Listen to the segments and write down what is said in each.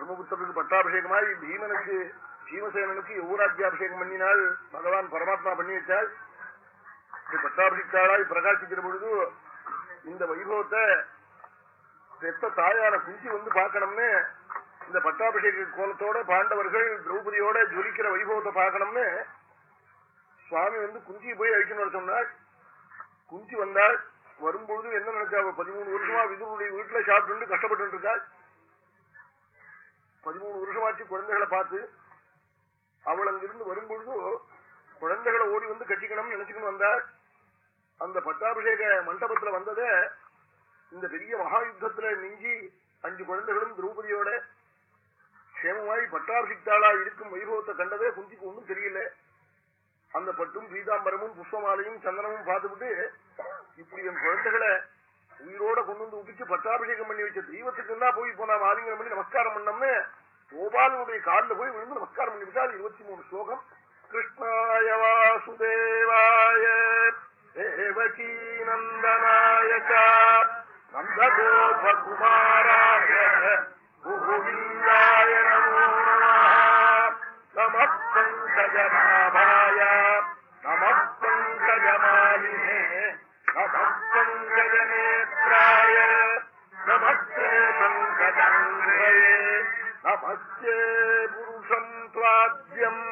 பிரம்மபுத்திரனுக்கு பட்டாபிஷேகமாய் பீமனுக்கு பீமசேனனுக்கு யுவராஜ்யாபிஷேகம் பண்ணினால் பகவான் பரமாத்மா பண்ணி வச்சால் பட்டாபிஷிக்காளாய் பிரகாசிக்கிற பொழுது இந்த வைபவத்தை பெத்த தாயான குஞ்சி வந்து பார்க்கணும்னு இந்த பட்டாபிஷேக கோலத்தோட பாண்டவர்கள் திரௌபதியோட ஜொலிக்கிற வைபவத்தை பார்க்கணும்னு சுவாமி வந்து குஞ்சியை போய் அழிக்கணும்னு சொன்னார். குஞ்சி வந்தாள் வரும்பொழுது என்ன நினைச்சா பதிமூணு வருஷமா விதுருடைய வீட்டுல சாப்பிட்டு கஷ்டப்பட்டு இருக்காள். பதிமூணு வருஷமாச்சு குழந்தைகளை பார்த்து அவள் அங்கிருந்து வரும்பொழுது குழந்தைகளை ஓடி வந்து கட்டிக்கணும்னு நினைச்சுக்கணும் வந்தாள். அந்த பட்டாபிஷேக மண்டபத்துல வந்தத இந்த பெரிய மகா யுத்தத்துல மிஞ்சி அஞ்சு குழந்தைகளும் திரௌபதியோட கஷேமமாய் பட்டாபிஷிக்தாளா இருக்கும் வைபவத்தை கண்டதே குஞ்சிக்கு ஒண்ணும் தெரியல. அந்த பட்டும் பீதாம்பரமும் புஷ்பமாலையும் சந்தனமும் பார்த்துவிட்டு இப்படி என் குழந்தைகளை உயிரோட கொண்டு வந்து உதிச்சு பட்டாபிஷேகம் பண்ணி வச்ச தெய்வத்துக்கு என்ன போய் இப்போ நான் ஆலிங்கனம் பண்ணி நமஸ்காரம் பண்ணோம்னு கோபாலனுடைய காலில் போய் விழுந்து நமஸ்காரம் பண்ணி விட்டால் இருபத்தி மூணு ஸ்லோகம். கிருஷ்ணாய வாசுதேவாய தேவகீ நந்தனாய நந்தகோபகுமாராய கோவிந்தாய நமோ நம பங்கஜநாபாய நம பங்கஜமாலினே நம நமஸ்தே பங்கஜாங்கயே நமஸ்தே புருஷம் துவாத்யம்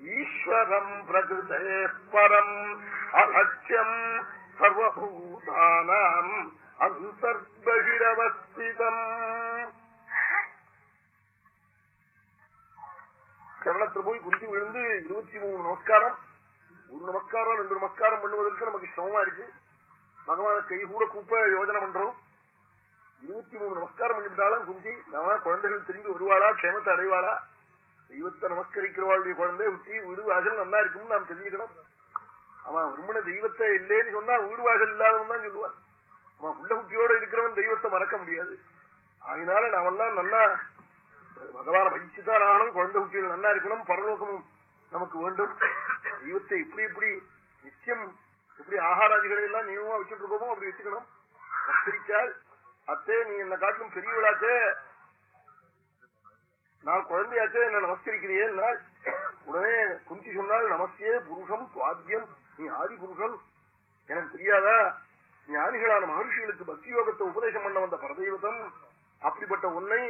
ஈஸ்வரம் பிரகிருதே பரம் அலட்சியம் சர்வபூதானாம் அந்தர்பகிரவஸ்திதம் கரணத்துல போய் குந்தி விழுந்து இருபத்தி மூணு நமஸ்காரம் ஒரு நமஸ்காரம் ரெண்டு நமஸ்காரம் பண்ணுவதற்கு நமக்கு சிரமமா இருக்கு. பகவான கை கூட கூப்ப யோஜனை பண்றோம். இருபத்தி மூணு நமஸ்காரம் பண்ணிவிட்டாலும் குஞ்சி நம்ம குழந்தைகள் திரும்பி வருவாளா க்ஷேமத்தை அடைவாளா? தெய்வத்தை நமஸ்கரிக்கிறவாளுடைய குழந்தை உச்சி வீடு வாசல் நல்லா இருக்கும்னு நாம் தெரிஞ்சுக்கணும். அவன் விரும்பின தெய்வத்தை இல்லைன்னு சொன்னா வீடு வாசல் இல்லாதவன் தான் சொல்லுவான். அவன் உள்ள குட்டியோட இருக்கிறவன் தெய்வத்தை மறக்க முடியாது. அதனால நாமெல்லாம் நல்லா பகவான பயிச்சுதான் ஆகணும். குழந்தை குட்டிகள் நல்லா இருக்கணும். பரலோகமும் நமக்கு வேண்டும். தெய்வத்தை இப்படி இப்படி நிச்சயம் இப்படி ஆகாராதிகளை எல்லாம் நியமமா வச்சுட்டு இருக்கோமோ? அப்படி வச்சுக்கணும் கத்திரிக்கால் அத்தே நீ என்ன காட்டிலும் பெரியவளாச்சே நான் குழந்தையாச்சே என்ன நமஸ்கரிக்கிறியே உடனே குந்தி சொன்னால் நமஸ்தே புருஷம் சுவாத்தியம் நீ ஆதி புருஷன் எனக்கு தெரியாதா? ஞானிகளான மகர்ஷிகளுக்கு பக்தி யோகத்தை உபதேசம் பண்ண வந்த பரதெய்வதம் அப்படிப்பட்ட உன்னை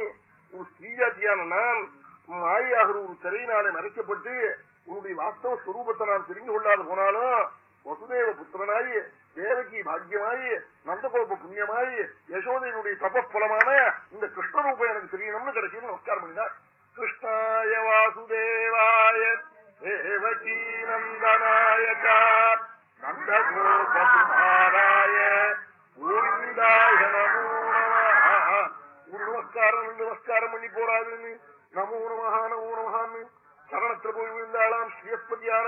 ஒரு ஸ்ரீஜாத்தியான நான் மாயாகிற ஒரு திரையினாலே மறைக்கப்பட்டு உன்னுடைய வாஸ்தவ ஸ்வரூபத்தை நான் தெரிந்து கொள்ளாது போனாலும் வசுதேவ புத்திரனாய் தேவகி பாக்கியமாய் நந்தகோப புண்ணியமாய் யசோதையினுடைய தபப்பலமான இந்த கிருஷ்ணரூபம் எனக்கு தெரியணும்னு கடைசியில் நமஸ்காரம் பண்ணினார். கிருஷ்ணாய வாசுதேவாய தேவகி நந்தனாய நந்தகோபாராய கோவிந்தாய நமோ நமஸ்காரம் நமஸ்காரம் பண்ணி போறாதுன்னு நமோ நமஹா நமோ நமஹான்னு. சரணத்துல போய் விழுந்தாளாம் ஸ்ரீஸ்பதியான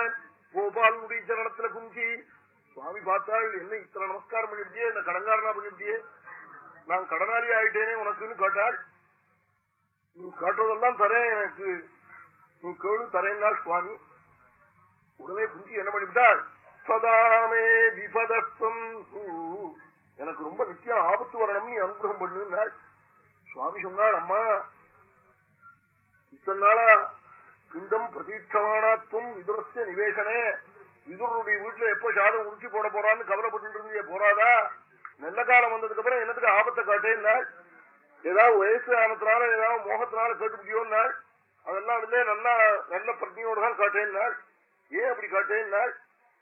கோபாலனுடைய சரணத்துல குஞ்சி சுவாமி பார்த்தாள் என்ன இத்தனை நமஸ்காரம் பண்ணிருக்கியே? என்ன கடங்காரனா பண்ணிருக்கியே? நான் கடனாளி ஆயிட்டேனே உனக்குன்னு கேட்டாள். நீ காட்டுறதெல்லாம் தரேன் எனக்கு. நீ கேளு தரேன்னா சுவாமி. உடனே குஞ்சி என்ன பண்ணிவிட்டாள்? சதாமே விபதம் எனக்கு ரொம்ப நிச்சயம் ஆபத்து வரணும் நீ அனுகிரகம் பண்ணுனாள் சுவாமி சொன்னாள் அம்மா இத்தனை நாளா பிண்டம் பிரதீட்சமானாத்துவம் விதுரஸ்ய நிவேசனே விதுரனுடைய வீட்டுல எப்ப சாதம் உருச்சி போட போறான்னு கவலைப்பட்டு இருந்தே போறாதா? நல்ல காலம் வந்ததுக்கு அப்புறம் என்னத்துக்கு ஆபத்தை காட்டேன்னாள் ஏதாவது வயசு ஆனத்தினால ஏதாவது மோகத்தினால கேட்டுப்பிட்டியோன்னாள் அதெல்லாம் இல்ல நல்லா நல்ல பிரஜையோட தான் காட்டேன்னாள் ஏன் அப்படி காட்டேன்னாள்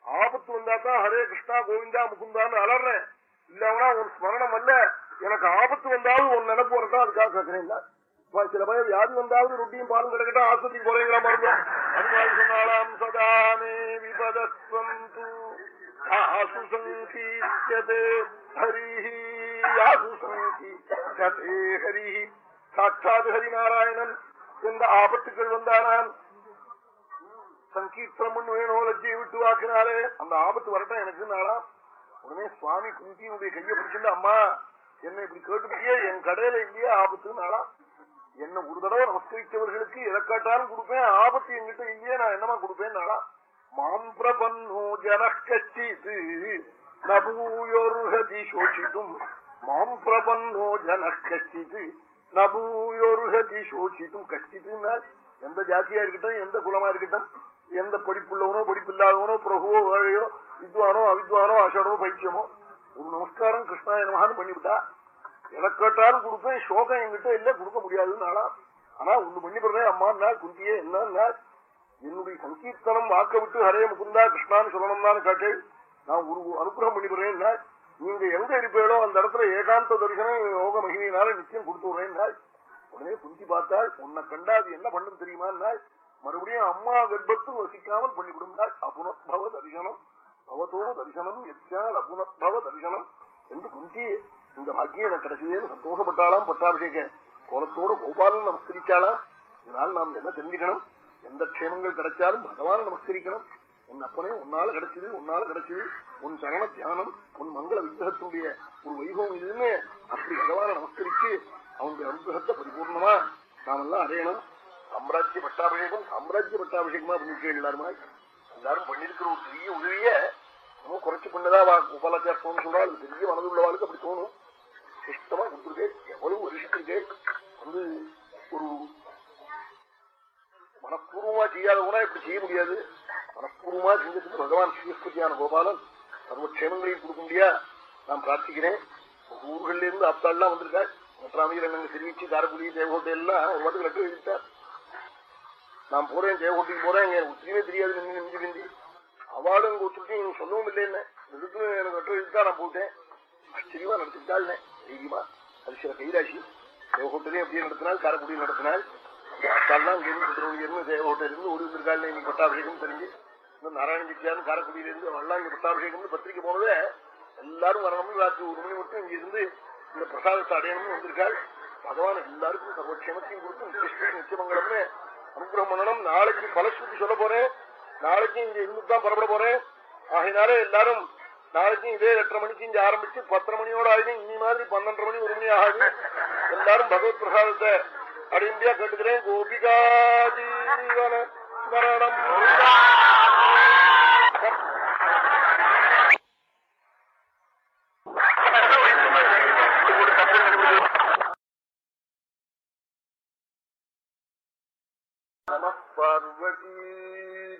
ஆபத்து வந்தா தான் ஹரே கிருஷ்ணா கோவிந்தா முகுந்தான்னு அலறேன். இல்லவனா உன் ஸ்மரணம் அல்ல. எனக்கு ஆபத்து வந்தாலும் உன் நினைப்பு வரதான் அதுக்காக கேட்கிறேன் சில பயம் வியாதி வந்தாவது ரொட்டியும் பாலும் கிடக்கட்டும் ஆஸ்பத்திரிக்கு போறீங்களா மருந்தும் அதனால சொன்னாலாம் சதாமே விபதத்வம் ஆசு சங்கீச்சதே ஹரி ஆசு சங்கீச்சதே ஹரி சாட்சாத் ஹரிநாராயணன் எந்த ஆபத்துக்கள் வந்தாராம் சங்கீர்த்தனம் பண்ணு வேணும் லஜ்ஜையை விட்டு வாக்குனாலே. அந்த ஆபத்து வரட்டும் எனக்கு நாளா? உடனே சுவாமி குந்தியினுடைய கையை பிடிச்சிட்டு அம்மா என்ன இப்படி கேட்டுக்கிட்டே என் கடையில இல்லையே ஆபத்து நாளா? என்ன ஒரு தடவை நமஸ்கரித்தவர்களுக்கு எதை காட்டாலும் கொடுப்பேன் ஆபத்து எங்கிட்ட இல்லையே நான் என்னமா கொடுப்பேன் நாளா மாம் பிரபன்னோ ஜனக்கச்சித்து நபூயோர்ஹதி சோஷித்தும் மாம் பிரபன்னோ ஜனக்கச்சித்து நபூயோருகதி சோசித்தும் கஷ்டித்துனால் எந்த ஜாத்தியா இருக்கட்டும் எந்த குலமா இருக்கட்டும் எந்த படிப்புள்ளவனோ படிப்பில்லாதவனோ பிரபுவோ வேழையோ வித்வானோ அவித்வானோ அசடோ பைத்தியமோ. ஒரு நமஸ்காரம் கிருஷ்ணாயனமானு பண்ணிவிட்டா எனக்கு கேட்டாலும் கொடுப்பேன் சோகம் என்கிட்ட இல்ல கொடுக்க முடியாதுன்னு ஆனா ஒண்ணு பண்ணிவிடுறேன் அம்மா நாள் குந்தியே என்ன என்னுடைய சங்கீர்த்தனம் வாக்க விட்டு ஹரே முகுந்தா கிருஷ்ணான்னு சொல்லணும்னான்னு கேட்டு நான் ஒரு அனுகிரகம் பண்ணிப்படுறேன்னா நீங்க எங்க இருப்பீங்களோ அந்த இடத்துல ஏகாந்த தரிசனம் யோக மகிமையினால நிச்சயம் கொடுத்து விடுறேன் உடனே குந்தி பார்த்தால் உன்னை கண்டா அது என்ன பண்ணும் தெரியுமா மறுபடியும் அம்மா கர்ப்பத்தும் வசிக்காமல் பண்ணிவிடுந்தாள் அபுனத்பவ தரிசனம். பவத்தோ தரிசனம் எச்சால் அபுனத்பவ தரிசனம். என்று குந்தியே இந்த பாக்கியம் எனக்கு கிடைச்சதுன்னு சந்தோஷப்பட்டாலாம் பட்டாபிஷேக. கோலத்தோடு கோபாலன் நமஸ்கரிச்சாலாம் இதனால் நாம் என்ன தெரிஞ்சுக்கணும்? எந்த க்ஷேமங்கள் கிடைச்சாலும் பகவான நமஸ்கரிக்கணும். உன் அப்பனே உன்னால கிடைச்சது உன்னால கிடைச்சது. உன் சரண தியானம் உன் மங்கள விக்கிரகத்தினுடைய ஒரு வைபவம் இதுன்னு அப்படி பகவான நமஸ்கரிச்சு அவனுடைய அனுகிரகத்தை பரிபூர்ணமா நாமெல்லாம் அடையணும். சாம்ராஜ்ய பட்டாபிஷேகம் சாம்ராஜ்ய பட்டாபிஷேகமா பண்ணிருக்கேன் எல்லாருமா. எல்லாரும் பண்ணிருக்கிற ஒரு பெரிய உதவிய நம்ம குறைச்சு பண்ணதா உபலாச்சாரம் சொல்றா பெரிய மனதுள்ளவாளுக்கு அப்படி தோணும். சிஷ்டமா இருந்திருக்கே எவ்வளவு வருஷத்திருக்கேன் வந்து ஒரு மனப்பூர்வமா செய்யாதவனா இப்படி செய்ய முடியாது. மனப்பூர்வமா செஞ்சதுக்கு பகவான் ஸ்ரீஸ்பதியான கோபாலன் சர்வக்ஷேமங்களையும் கொடுக்க முடியா நான் பிரார்த்திக்கிறேன். ஊர்கள்ல இருந்து அப்தாள்லாம் வந்திருக்காள் மற்றாமையில் என்னங்க தெரிவிச்சு காரக்குடி தேவகோட்டை எல்லாம் ஒரு வாட்டுக்கு லட்டு எழுதிட்டார் நான் போறேன் தேவகோட்டைக்கு போறேன். எங்க ஒத்திரியுமே தெரியாது நின்று நின்று நின்று அவளும் இங்க ஒத்துட்டு நீங்க சொல்லவும் இல்லை என்ன எதுக்கு எனக்கு லட்டு எழுதிட்டா நான் போட்டேன் ஆச்சரியமா நடத்திட்டாள் தைரியமா அது சில கைராசி தேவகோட்டையிலையும் அப்படியே நடத்தினால் காரக்குடியில் நடத்தினால் இங்கிருந்து திருவள்ளியிருந்து தேவகோட்டையிலிருந்து ஓடி வந்திருக்காள் இன்னைக்கு பட்டாபிஷேகம் தெரிஞ்சு இன்னும் நாராயண ஜித்தியாரும் காரக்குடியிலிருந்து அவள்லாம் இங்க பட்டாபிஷேகம் பத்திரிக்கை போனது எல்லாரும் வரணும்னு ராத்திரி ஒரு மணி மட்டும் இங்க இருந்து இந்த பிரசாதத்தை அடையணும்னு வந்திருக்காள் பகவான் எல்லாருக்கும் சர்வக்ஷமத்தையும் கொடுத்து நிச்சயமங்கலம்னு அனுகிரகம் பண்ணணும். நாளைக்கு பலஸ்ருதி சொல்ல போறேன். நாளைக்கு இங்க இருந்து தான் புறப்பட போறேன். ஆகினாலே எல்லாரும் நாளைக்கும் இதே எட்டரை மணிக்கு இங்க ஆரம்பிச்சு பத்தரை மணியோட ஆகுது இனி மாதிரி பன்னெண்டரை மணி ஒரு மணி ஆகுது. எல்லாரும் பகவத் பிரசாதத்தை அடையும்படியா கேட்டுக்கிறேன். கோபிகா ஜீவன ஸ்மரணம். நம பார்வதி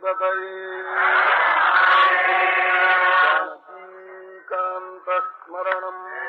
காந்தஸ்மரணம் சத்குருஸ்வாமின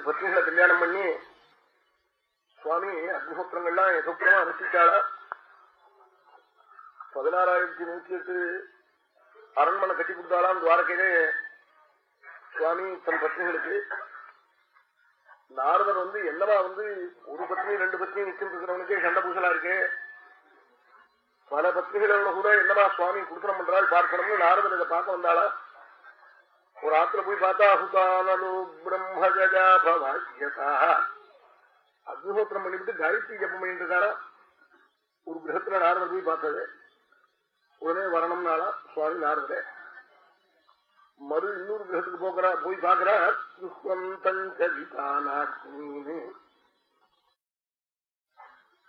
பதினாறாயிரத்தி பத்னிகளை கல்யாணம் பண்ணி சுவாமி அக்னிஹோத்திரங்கள்லாம் எதோக்கிரமா அனுஷ்டிச்சாளா பதினாறாயிரத்தி நூத்தி எட்டு அரண்மனை கட்டி கொடுத்தாலாம் துவாரகையிலே? சுவாமி தன் பத்னிகளுக்கு நாரதர் வந்து என்னவா வந்து ஒரு பத்னி ரெண்டு பத்னி நிற்கிறவனுக்கே சண்டை பூசலா இருக்கு? பல பத்னிகளோட கூட என்னவா சுவாமி குடுக்கணும் என்றால் பார்க்கணும்னு நாரதர் இதை பார்க்க வந்தாளா ஒரு ஆத்துல போய் பார்த்தா அசுதானலோ பிரம்மஜா பவாக்கியதா அக்னிஹோத்திரம் பண்ணிவிட்டு காயத்ரி ஜப்பம் பண்ணிட்டு இருக்காரா ஒரு கிரகத்துல நாரதர் போய் பார்த்தது உடனே வரணும் நாளா சுவாமி நாரதரே மறு இன்னொரு கிரகத்துக்கு போகிறா போய் பாக்குறா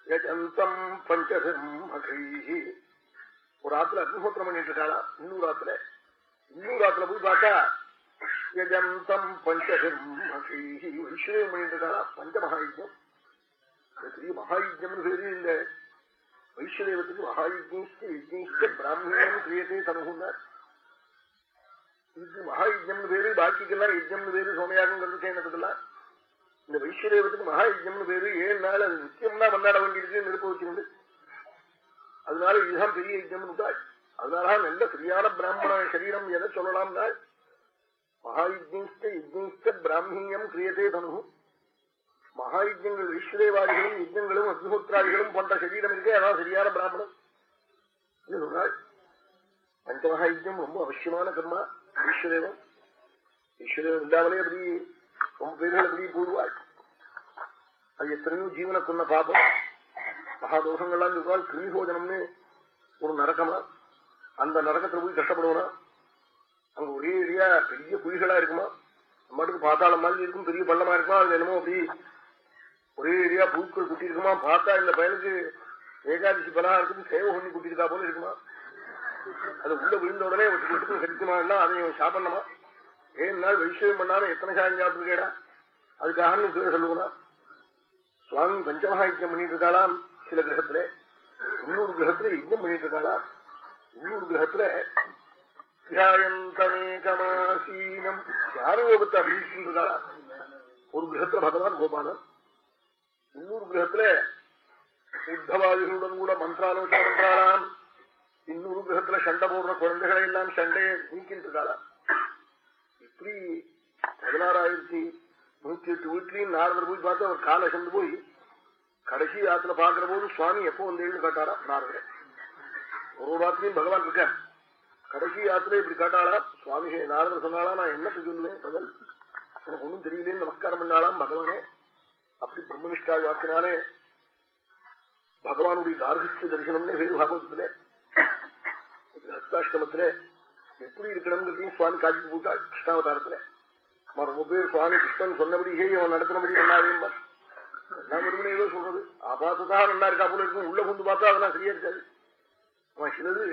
யஜந்தம் பஞ்சபிரம்மகை ஒரு ஆத்துல அக்னிஹோத்திரம் பண்ணிட்டு இருக்காளா இன்னொரு ஆத்துல இன்னொரு ஆத்துல போய் பார்த்தா யஜந்தம் பஞ்சகர்மகை வைஸ்வரம் பண்ணிட்டு பஞ்சமகாயுஜம் பெரிய மகாயுஜம்னு பேரு இந்த வைஸ்வதேவத்துக்கு மகாயுஜ்னிஷ்ட யஜ்னிஷ்ட பிராமணியம் கிரியத்தை தனுகுன்னார் இதுக்கு மகாயுஜம்னு பேரு பாக்கிக்கெல்லாம் யஜ்யம்னு பேரு சோமயாகங்கிறது செய்யறதுக்கெல்லாம் இந்த வைஸ்வதேவத்துக்கு மகாயுஜம்னு பேரு ஏழு நாள் அது நிச்சயம்னா மன்னாட வேண்டியிருக்கு நெருப்பு வச்சிருந்து. அதனால இதுதான் பெரிய யஜ்யம்னு அதனால நல்ல சரியான பிராமண சரீரம் எதை சொல்லலாம்னா மகாயுஜ்னிஷ்ட யஜ்னிஷ்ட பிராமணியம் கிரியதே தனு மகாயுஜ்யங்கள் விஸ்வதேவாதிகளும் யஜ்யங்களும் அக்னிஹோத்ராதிகளும் போன்ற சரீரம் இருக்கே அதான் சரியான பிராமணன். சொன்னாள் பஞ்சமகாயுஜம் ரொம்ப அவசியமான கர்மா விஸ்வதேவம் விஸ்வதேவம் இல்லாமலே அப்படி ரொம்ப பேர்கள் அப்படி போடுவாள் அது எத்தனையோ ஜீவனை பாபம். மகாதோஷங்கள்லாம் சொல்றாள் கிருமிபோஜனம்னு ஒரு நரக்கமா அந்த நரக்கத்துல போய் கஷ்டப்படுவனா? அங்க ஒரே ஏரியா பெரிய குழிகளா இருக்குமா? நம்மட்டுக்கு பாத்தாளம் மாதிரி இருக்கும் பெரிய பள்ளமா இருக்குமா? அது என்னமோ அப்படி ஒரே ஏரியா பூக்கள் குட்டி இருக்குமா பார்த்தா இந்த பயனுக்கு ஏகாதசி பலா இருக்குது சேவை பண்ணி குட்டிருக்கா போல இருக்குமா? அது உள்ள விழுந்த உடனே ஒட்டு ஒட்டுக்கும் கிடைக்குமா? அதையும் சாப்பிடணுமா? ஏன்னா நாள் வைஷ்யம் பண்ணாம எத்தனை சாயம் சாப்பிட்டுருக்கேடா? அதுக்காக பேர் சொல்லுவனா சுவாமி பஞ்சமகாயுத்தம் பண்ணிட்டு இருக்காளாம் சில கிரகத்துல. இன்னொரு கிரகத்துல யுத்தம் பண்ணிட்டு இருக்காளாம். இன்னொரு கிரகத்துல தியாயந்தமேகமாசீனம் தியானயோகத்தை அபிஷேகம் இருக்காளாம் ஒரு கிரகத்துல பகவான் கோபாலன். இன்னொரு கிரகத்துல உத்தவாதிகளுடன் கூட மந்திராலோசனை பண்றாராம். இன்னொரு கிரகத்துல சண்டை போடுற குழந்தைகளை எல்லாம் சண்டையை நீக்கிட்டு இப்படி பதினாறாயிரத்தி நூத்தி எட்டு வீட்லயும் நாரதர் போய் பார்த்து அவர் காலை சென்று போய் கடைசி ஆத்துல பாக்குற போது சுவாமி எப்போ வந்தேன்னு கேட்டாரா? நாரதர். ஒரு ராத்திரியும் பகவான் இருக்க கடைசி யாத்திரை இப்படி காட்டாளா? சுவாமி நாரதர் சொன்னாலா நான் என்ன சொல்லுவேன் பகல் எனக்கு ஒன்றும் தெரியலேன்னு நமஸ்காரம் பண்ணாலாம் பகவானே. அப்படி பிரம்மனிஷ்டா வாக்கினாலே பகவானுடைய கார்கிஷ்ட தரிசனம்னே வேறு பாகவத்துல ஹஸ்தாஷ்டமத்துல எப்படி இருக்கணும் சுவாமி காட்சி போட்டா கிருஷ்ணாவதாரத்துல ரொம்ப பேர் சுவாமி கிருஷ்ணன் சொன்னபடியே அவன் நடத்தினபடி நல்லாவேன் நான் விரும்பின ஏதோ சொல்றது. ஆபாத்ததா நல்லா இருக்கா போல இருக்கும். உள்ள கொண்டு பார்த்தா அதெல்லாம் சரியா இருக்காது. அவன் சிலது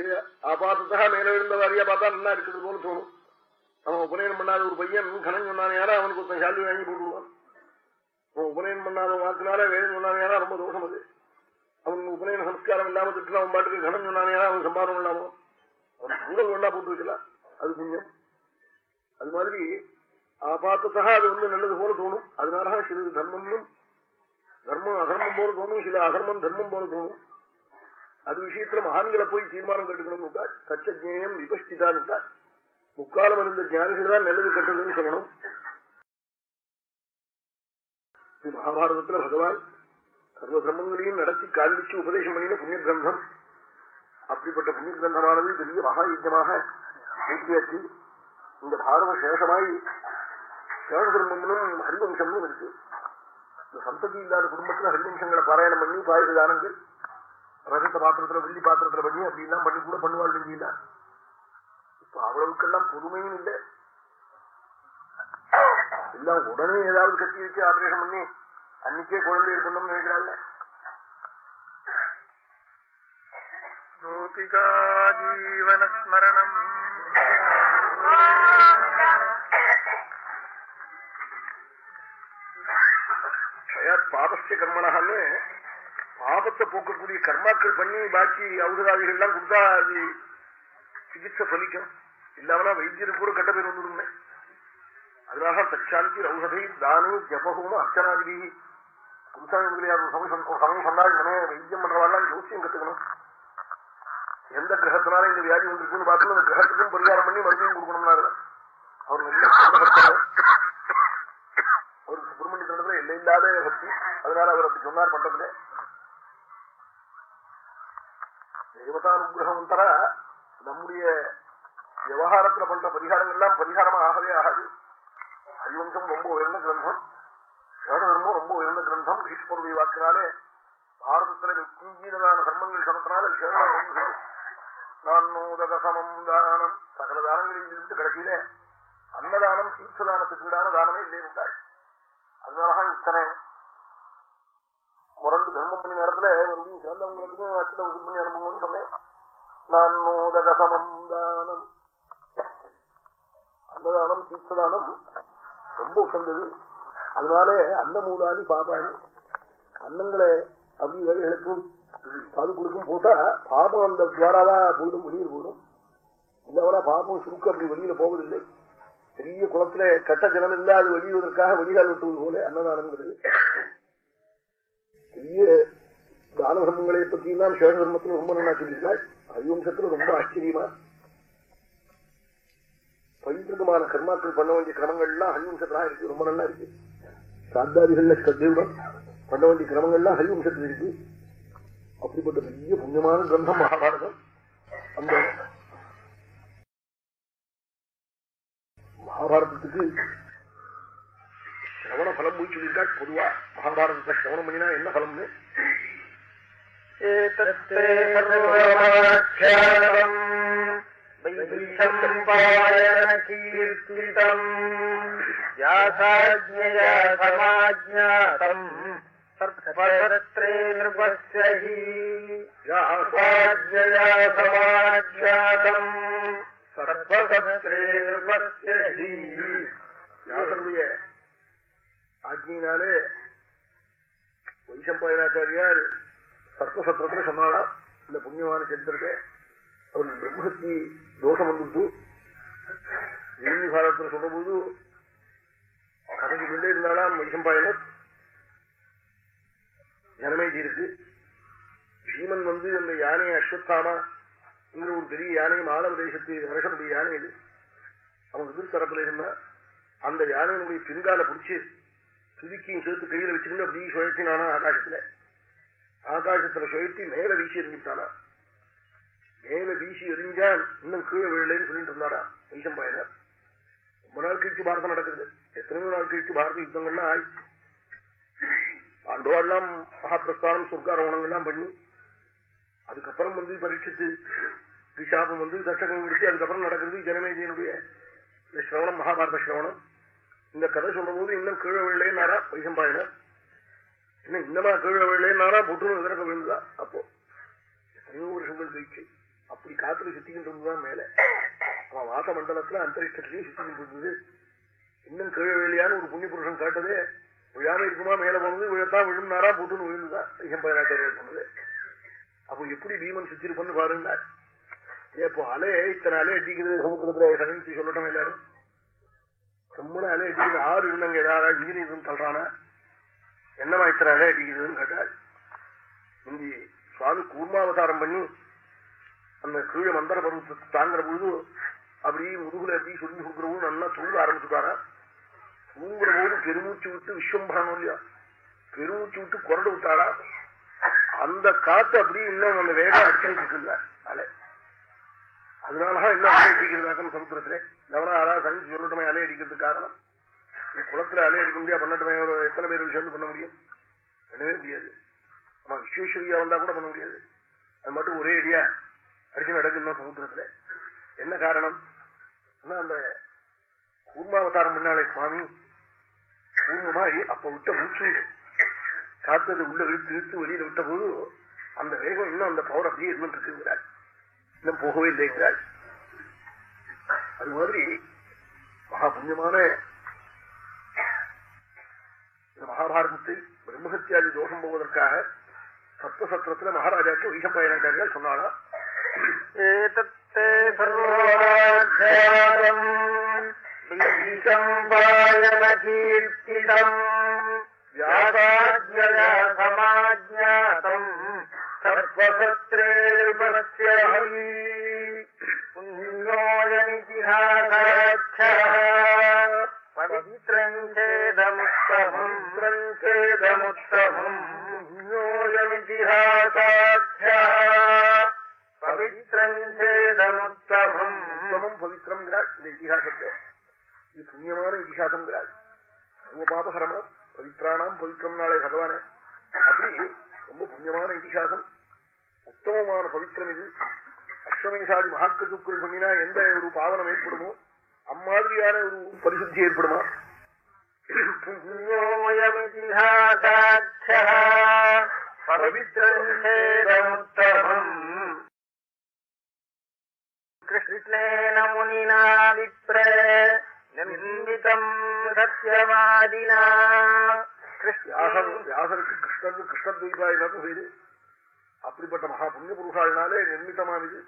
ஆபாத்ததா மேல விழுந்த வாரியா பார்த்தா நல்லா இருக்கிறது போல தோணும் அவன் உபநயனம் பண்ணாத ஒரு பையன் கணன் சொன்னானே யாரா அவனுக்கு ஒருத்தன் சால்வி வாங்கி போட்டுருவான் அவன் உபநயனம் பண்ணாத வாக்குனால வேணும் சொன்னானே யாரா ரொம்ப தோஷம் அது அவன் உபநயன சம்ஸ்காரம் இல்லாம திட்டு அவன் பாட்டுக்கு கடன் சொன்னானே யாரா அவன் சம்பாதம் இல்லாமோ அவன் பொங்கல் வேண்டா போட்டு வைக்கலாம் அது புண்ணியம் அது மாதிரி ஆபாத்ததா அது வந்து நல்லது போல தோணும் அதனாலதான் சிறிது தர்மம்னும் தர்மம் அதர்மம் போல தோணும் சில அதர்மம் தர்மம் போல தோணும் அது விஷயத்துல மகான்களை போய் தீர்மானம் கட்டுக்கணும் கச்சஜேயம் விபஷ்டிதான் முக்காலம் இருந்த ஜானிகள் தான் நல்லது கட்டுறதுன்னு சொல்லணும். மகாபாரதத்துல பகவான் சர்வ பிரம்மங்களையும் நடத்தி காண்பிச்சு உபதேசம் பண்ணின புண்ணிய கிரந்தம் அப்படிப்பட்ட புண்ணிய கிரந்தமானது பெரிய மகா யுத்தமாக பூர்த்தியாச்சு இந்த பாரத சேஷமாய் சேஷ தர்மம்னும் ஹரிவம்சம்னு இருக்கு. இந்த சந்ததி இல்லாத குடும்பத்துல ஹரிவம்சங்களை பாராயணம் பண்ணி பாயுத ரகத்த பாத்திரத்துல வெள்ளி பாத்திரத்துல பண்ணி அப்படி எல்லாம் பண்ணி கூட பண்ணுவாள் இல்லையா இப்ப அவ்வளவுக்கெல்லாம் பொறுமையும் இல்லை. எல்லாம் உடனே ஏதாவது கட்டி வச்சு ஆபரேஷன் பண்ணி அன்னைக்கே குழந்தை இருக்கணும்னு நினைக்கிறாள் பாபஸ்ய கர்மனகான்னு ஆபத்தை போக்கக்கூடிய கர்மாக்கள் பண்ணி பாக்கி ஔஷதாதிகள் எல்லாம் கொடுத்தா அது சிகிச்சை பலிக்கும். இல்லாமனா வைத்தியருக்கு கூட கெட்ட பேர் வந்துடுமே. அதனால தச்சாந்தி ஔஷதை தானு ஜபகோம அர்ச்சனாதிரி குருசாமி முதலியார் சமயம் சொன்னால் வைத்தியம் பண்றவாள்லாம் ஜோசியம் கத்துக்கணும். எந்த கிரகத்தினால இந்த வியாதி வந்திருக்குன்னு பார்க்கணும். அந்த கிரகத்துக்கும் பரிகாரம் பண்ணி மருந்தையும் கொடுக்கணும்னாரு. அவர் நல்ல ஒரு சுப்பிரமணிய தண்டத்துல எல்லை இல்லாத பக்தி அதனால அவர் அப்படி சொன்னார் பண்றதுல தேவதானுகிரகம் தர நம்முடைய விவகாரத்துல பண்ற பரிகாரங்கள்லாம் பரிகாரமா ஆகவே ஆகாது. ஹரிவம்சம் ரொம்ப உயர்ந்த கிரந்தம். வேததர்மம் ரொம்ப உயர்ந்த கிரந்தம். ஈஸ்வருடைய வாக்கினாலே பாரதத்துல குஞ்சீனதான கர்மங்கள் சொன்னதுனால விசேஷம் நான் நூதக சமம் தானம். சகல தானங்களில் இருந்து கடைசியில அன்னதானம் தீர்த்ததானத்துக்கு ஈடான தானமே இல்லை உண்டாள் அதனாலதான் இத்தனை முரண்டு தர்மம் பண்ணி நேரத்துல வந்து சேர்ந்தவங்களுக்கும் அச்சுல உதவி பண்ணி அனுபவம்னு சொன்னேன். நான் நூதக தானம். அன்னதானம் தீர்த்ததானம் ரொம்ப உசந்தது அதனால அன்னமூலாதி பாபாணி அன்னங்களை அப்படி வேலைகளுக்கும் அது கொடுக்கும் போட்டா பாபம் அந்த துவாராவா போயிடும் வெளியில் போயிடும். இல்லவனா பாபம் சுருக்க அப்படி வெளியில போவதில்லை. பெரிய குளத்துல கட்ட ஜனம் இல்லாது வெளியுவதற்காக வெளியால் விட்டுவது போல அன்னதானங்கிறது பெரிய தான தர்மங்களை பத்தி எல்லாம் சேஷ தர்மத்துல ரொம்ப நல்லா சொல்லியிருக்காள் ஹரிவம்சத்துல ரொம்ப ஆச்சரியமா பைத்திருக்கமான கர்மாக்கள் பண்ண வேண்டிய கிரமங்கள்லாம் ஹரிவம்சத்துல இருக்கு ரொம்ப நல்லா இருக்கு சாத்தாதிகள்ல ஸ்ரத்தையுடன் பண்ண வேண்டிய கிரமங்கள்லாம் ஹரிவம்சத்துல இருக்கு அப்படிப்பட்ட பெரிய புண்ணியமான கிரந்தம் மகாபாரதம் அந்த மகாபாரதத்துக்கு சவண பலம் போய் சொல்லியிருக்காள் பொதுவா மகாபாரதத்தை சவணம் பண்ணினா என்ன பலம்னு? சமாஜாத்தம் சர்வத்திரே நிர்வசி யானை அரசனுடைய யானை இது அவன் எதிர் தரப்புல இருந்தா அந்த யானையினுடைய பின்கால பிடிச்சு துதிக்கையும் சேர்த்து கையில வச்சுக்கிட்டு அப்படி சுழற்றினானா ஆகாசத்துல. ஆகாசத்துல சுழற்றி மேல வீசி எறிஞ்சுட்டானா மேல வீசி எறிஞ்சான் இன்னும் கீழே விழலைன்னு சொல்லிட்டு இருந்தாரா? வைசம் பயனர் ரொம்ப நாள் கழிச்சு பாரதம் நடக்குது. எத்தனையோ நாள் கழிச்சு பாரத யுத்தங்கள்லாம் ஆய். பாண்டவாள்லாம் மகாபிரஸ்தானம் சொர்க்காரோணங்கள்லாம் பண்ணி அதுக்கப்புறம் வந்து பரீட்சித்து விஷாபம் வந்து தட்சகம் முடிச்சு அதுக்கப்புறம் நடக்கிறது ஜனமேஜியனுடைய இந்த சிரவணம் மகாபாரத சிரவணம் இந்த கதை சொல்ற போது இன்னும் கீழே விழலேன்னாரா வைசம்பாயனர் இன்னும் இன்னமா கீழே விழலேன்னாரா புற்றுநோய் திறக்க விழுந்ததா அப்போ எத்தனையோ வருஷங்கள் கழிச்சு அப்படி காத்துல சுத்திக்கிட்டு மேல. அவன் வாச மண்டலத்துல அந்தரிஷ்டத்திலையும் சுத்திக்கிட்டு இன்னும் கீழே வேலையான்னு ஒரு புண்ணிய புருஷன் காட்டதே விழாம இருக்குமா மேல போனது விழத்தான் விழுந்தாரா புற்றுன்னு விழுந்துதான் வைசம்பாயனாச்சாரியர் போனது அப்போ எப்படி பீமன் சுத்திருப்பன்னு பாருங்க. இப்போ அலை இத்தனை அலை அடிக்கிறது சமுத்திரத்துல சகிச்சு சொல்லட்டும் எல்லாரும். ரொம்ப அலை அடிக்கிறது ஆறு இருந்தாங்க ஏதாவது இன்ஜினியர் சொல்றானா? என்னமா இத்தனை அலை அடிக்கிறதுன்னு கேட்டால் இந்தி சுவாமி கூர்மாவதாரம் பண்ணி அந்த கீழே மந்திர பருவத்தை தாங்குற பொழுது அப்படி முதுகுல அப்படி சொல்லி கொடுக்குற நல்லா தூங்க ஆரம்பிச்சுட்டாரா தூங்குற போது பெருமூச்சு விட்டு விஸ்வம்பரம் இல்லையா? பெருமூச்சு விட்டு குரடு விட்டாரா? அந்த காத்து அப்படி இன்னும் அந்த வேகம் அடிச்சுட்டு இருக்குல்ல அலை. அதனாலதான் என்ன அலை அடிக்கிறதாக்கணும் சமுத்திரத்திலே கவனம் அதாவது சங்கி சொல்லட்டுமே அலை அடிக்கிறதுக்கு காரணம். நீ குளத்துல அலை அடிக்க முடியாது பண்ணட்டுமே ஒரு எத்தனை பேர் விஷயம் பண்ண முடியும். பண்ணவே முடியாது. ஆமா விஸ்வேஸ்வரியா வந்தா கூட பண்ண முடியாது. அது மட்டும் ஒரே அடியா அடிச்சு நடக்கணும் சமுத்திரத்துல என்ன காரணம்? அந்த கூர்மாவதாரம் பண்ணாலே சுவாமி கூர்மமாய் அப்ப விட்ட மூச்சு காத்தது உள்ள இழுத்து இழுத்து வெளியில விட்ட போது அந்த வேகம் இன்னும் அந்த பவர் அப்படியே இருந்துட்டு இருக்குங்கிறாள் இன்னும் போகவே இல்லை என்றாள் அது மாதிரி மகா புண்ணியமான இந்த மகாபாரதத்தை பிரம்மஹத்தியாதி தோஷம் போவதற்காக சப்தசத்திரத்துல மகாராஜாக்கு வைசம்பாயனாச்சாரியால் சொன்னாரா சமாஜாத்தம் பவித்திரம் சேதமுத்தமுத்திரம் சேதமுத்தமும் பவித்திரம் சேதமுத்தமும் உத்தமம் பவித்திரம் இந்த இத்திஹாசத்தை இது புண்ணியமான இத்திஹாசம் சர்வபாபகரமம் பவித்ராணாம் பவித்திரம் நாளே பகவானே. அப்படி ரொம்ப புண்ணியமான இதிகாசம். உத்தமமான பவித்திரம் இது. அஸ்வமேஷாதி மகாக்கசுக்கள் பண்ணினா எந்த ஒரு பாவனம் ஏற்படுமோ அம்மாதிரியான ஒரு பரிசுத்தி ஏற்படுமா? பவித்திரம் கிருஷ்ணேன முனிநாதிப்ர நிந்திதம் சத்யவாதினா வியாசர் வியாசருக்கு கிருஷ்ணருக்கு கிருஷ்ணத்வீபா எல்லாத்தும் செய்து அப்படிப்பட்ட மகா புண்ணிய புருஷாளினாலே நிர்மிதமானது.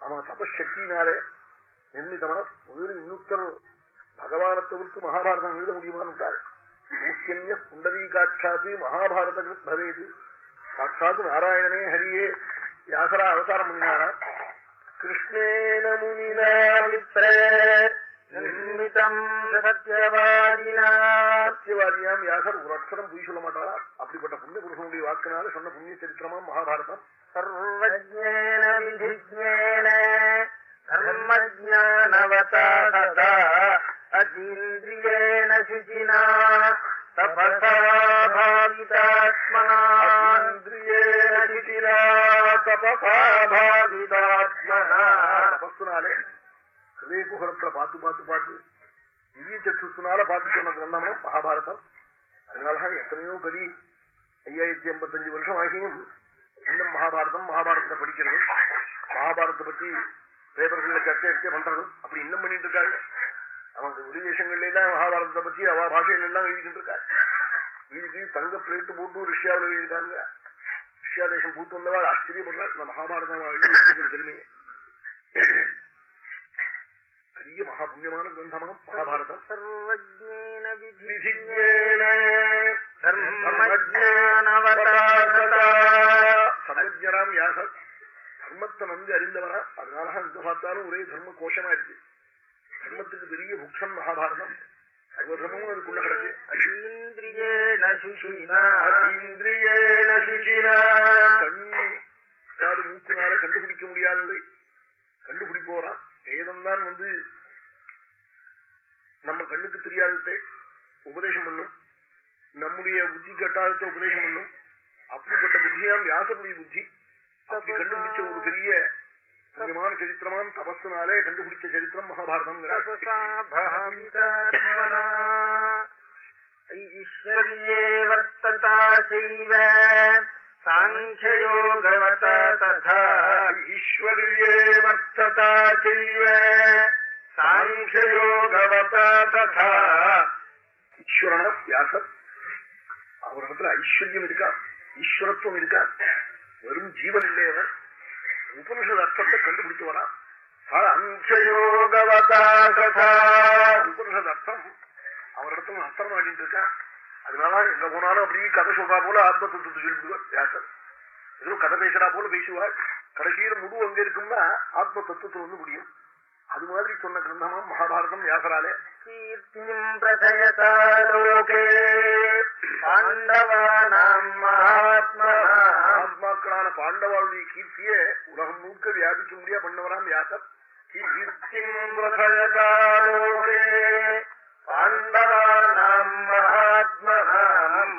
அவன் தபசக்தினாலே நிர்மிதமான ஒரு இன்னொருத்தர் பகவானை தவிர்த்து மகாபாரதம் எழுத முடியுமான்னு ஊக்கியமிய புண்டரீகாட்சாத்து மகாபாரத பவேது. சாட்சாத்து நாராயணனே ஹரியே. வியாசரா அவதாரம் பண்ணினாரா கிருஷ்ணேன முனினா சத்தியவாதியாம் வியாசர் ஒரு அக்ஷரம் பொய் சொல்ல மாட்டாரா அப்படிப்பட்ட புண்ணிய புருஷனுடைய வாக்குனால சொன்ன புண்ணிய சரித்திரமா மகாபாரதம் சர்வஜானவதீந்திரியேண சிச்சினா தபசாபாவிதாத்மனா. இந்திரியேண சிச்சினா ஹிருதய பார்த்து பார்த்து பார்த்து திவ்ய சற்றுனால பார்த்து சொன்ன கிரந்தமா மகாபாரதம். அதனாலதான் எத்தனையோ கதி ஐயாயிரத்தி எண்பத்தஞ்சு வருஷம் ஆகியும் இன்னும் மகாபாரதம் மகாபாரதத்தை படிக்கிறது. மகாபாரதத்தை பத்தி பேப்பர்கள்ல சர்ச்சை சர்ச்சை பண்றது. அப்படி இன்னும் பண்ணிட்டு இருக்காங்க. அவங்க வெளிதேசங்கள்ல எல்லாம் மகாபாரதத்தை பத்தி அவ பாஷையில எல்லாம் எழுதிட்டு இருக்காரு எழுதி தங்க பிளேட்டு போட்டு ரஷ்யாவில் எழுதிருக்காங்க ரஷ்யா தேசம் கூட்டு வந்தவா ஆச்சரியப்படுறா இந்த மகாபாரதம் எழுதி பெரிய மகா புண்ணியமான கிரந்தமாம் மகாபாரதம் சர்வஜனாம் யாசர் தர்மத்தை நம்பி அறிந்தவரா அதனால எங்க பார்த்தாலும் ஒரே தர்ம கோஷமா இருக்கு தர்மத்துக்கு பெரிய முக்ஷம் மகாபாரதம் சர்வதர்மமும் அதுக்குள்ள கிடக்கு கண்டுபிடிக்க முடியாதது கண்டுபிடிப்போரா வேதம் தான் வந்து புரியாததை உபதேசம் பண்ணும். நம்முடைய புத்தி கட்டாதத்தை உபதேசம் பண்ணும். அப்படிப்பட்ட புத்தியாம் வியாசனுடைய புத்தி. அப்படி கண்டுபிடிச்ச ஒரு பெரிய முக்கியமான சரித்திரமான தபஸ்னாலே கண்டுபிடிச்ச சரித்திரம் மகாபாரதம் ஈஸ்வரியே வர்த்ததா செய்வ. சாங்கயோகவத ததா. ஈஸ்வரியே வர்த்ததா செய்வ. சாங்கியோகவதா ததா ஈஸ்வரன வியாசர் அவரிடத்துல ஐஸ்வர்யம் இருக்கா? ஈஸ்வரத்துவம் இருக்கா? வெறும் ஜீவன் இல்லையவர் உபனிஷத் அர்த்தத்தை கண்டுபிடித்து வரா உபனிஷத் அர்த்தம். அவரிடத்துல அர்த்தம் வாங்கிட்டு இருக்கா? அதனால எங்க போனாலும் அப்படி கதை சொல்றா போல ஆத்ம தத்துவத்தை சொல்லிவிடுவார் வியாசர். ஏதோ கதை பேசுறா போல பேசுவார். கடைசியில முழு அங்க இருக்கும்னா ஆத்ம தத்துவத்தில் வந்து முடியும். அது மாதிரி சொன்ன கிரந்தமா மகாபாரதம் வியாசராலே. ஆத்மாக்களான பாண்டவாளுடைய கீர்த்தியே உலகம் முழுக்க வியாபிக்க முடியா பண்ணவராம் வியாசர். பாண்டவானாம் மகாத்மனாம்.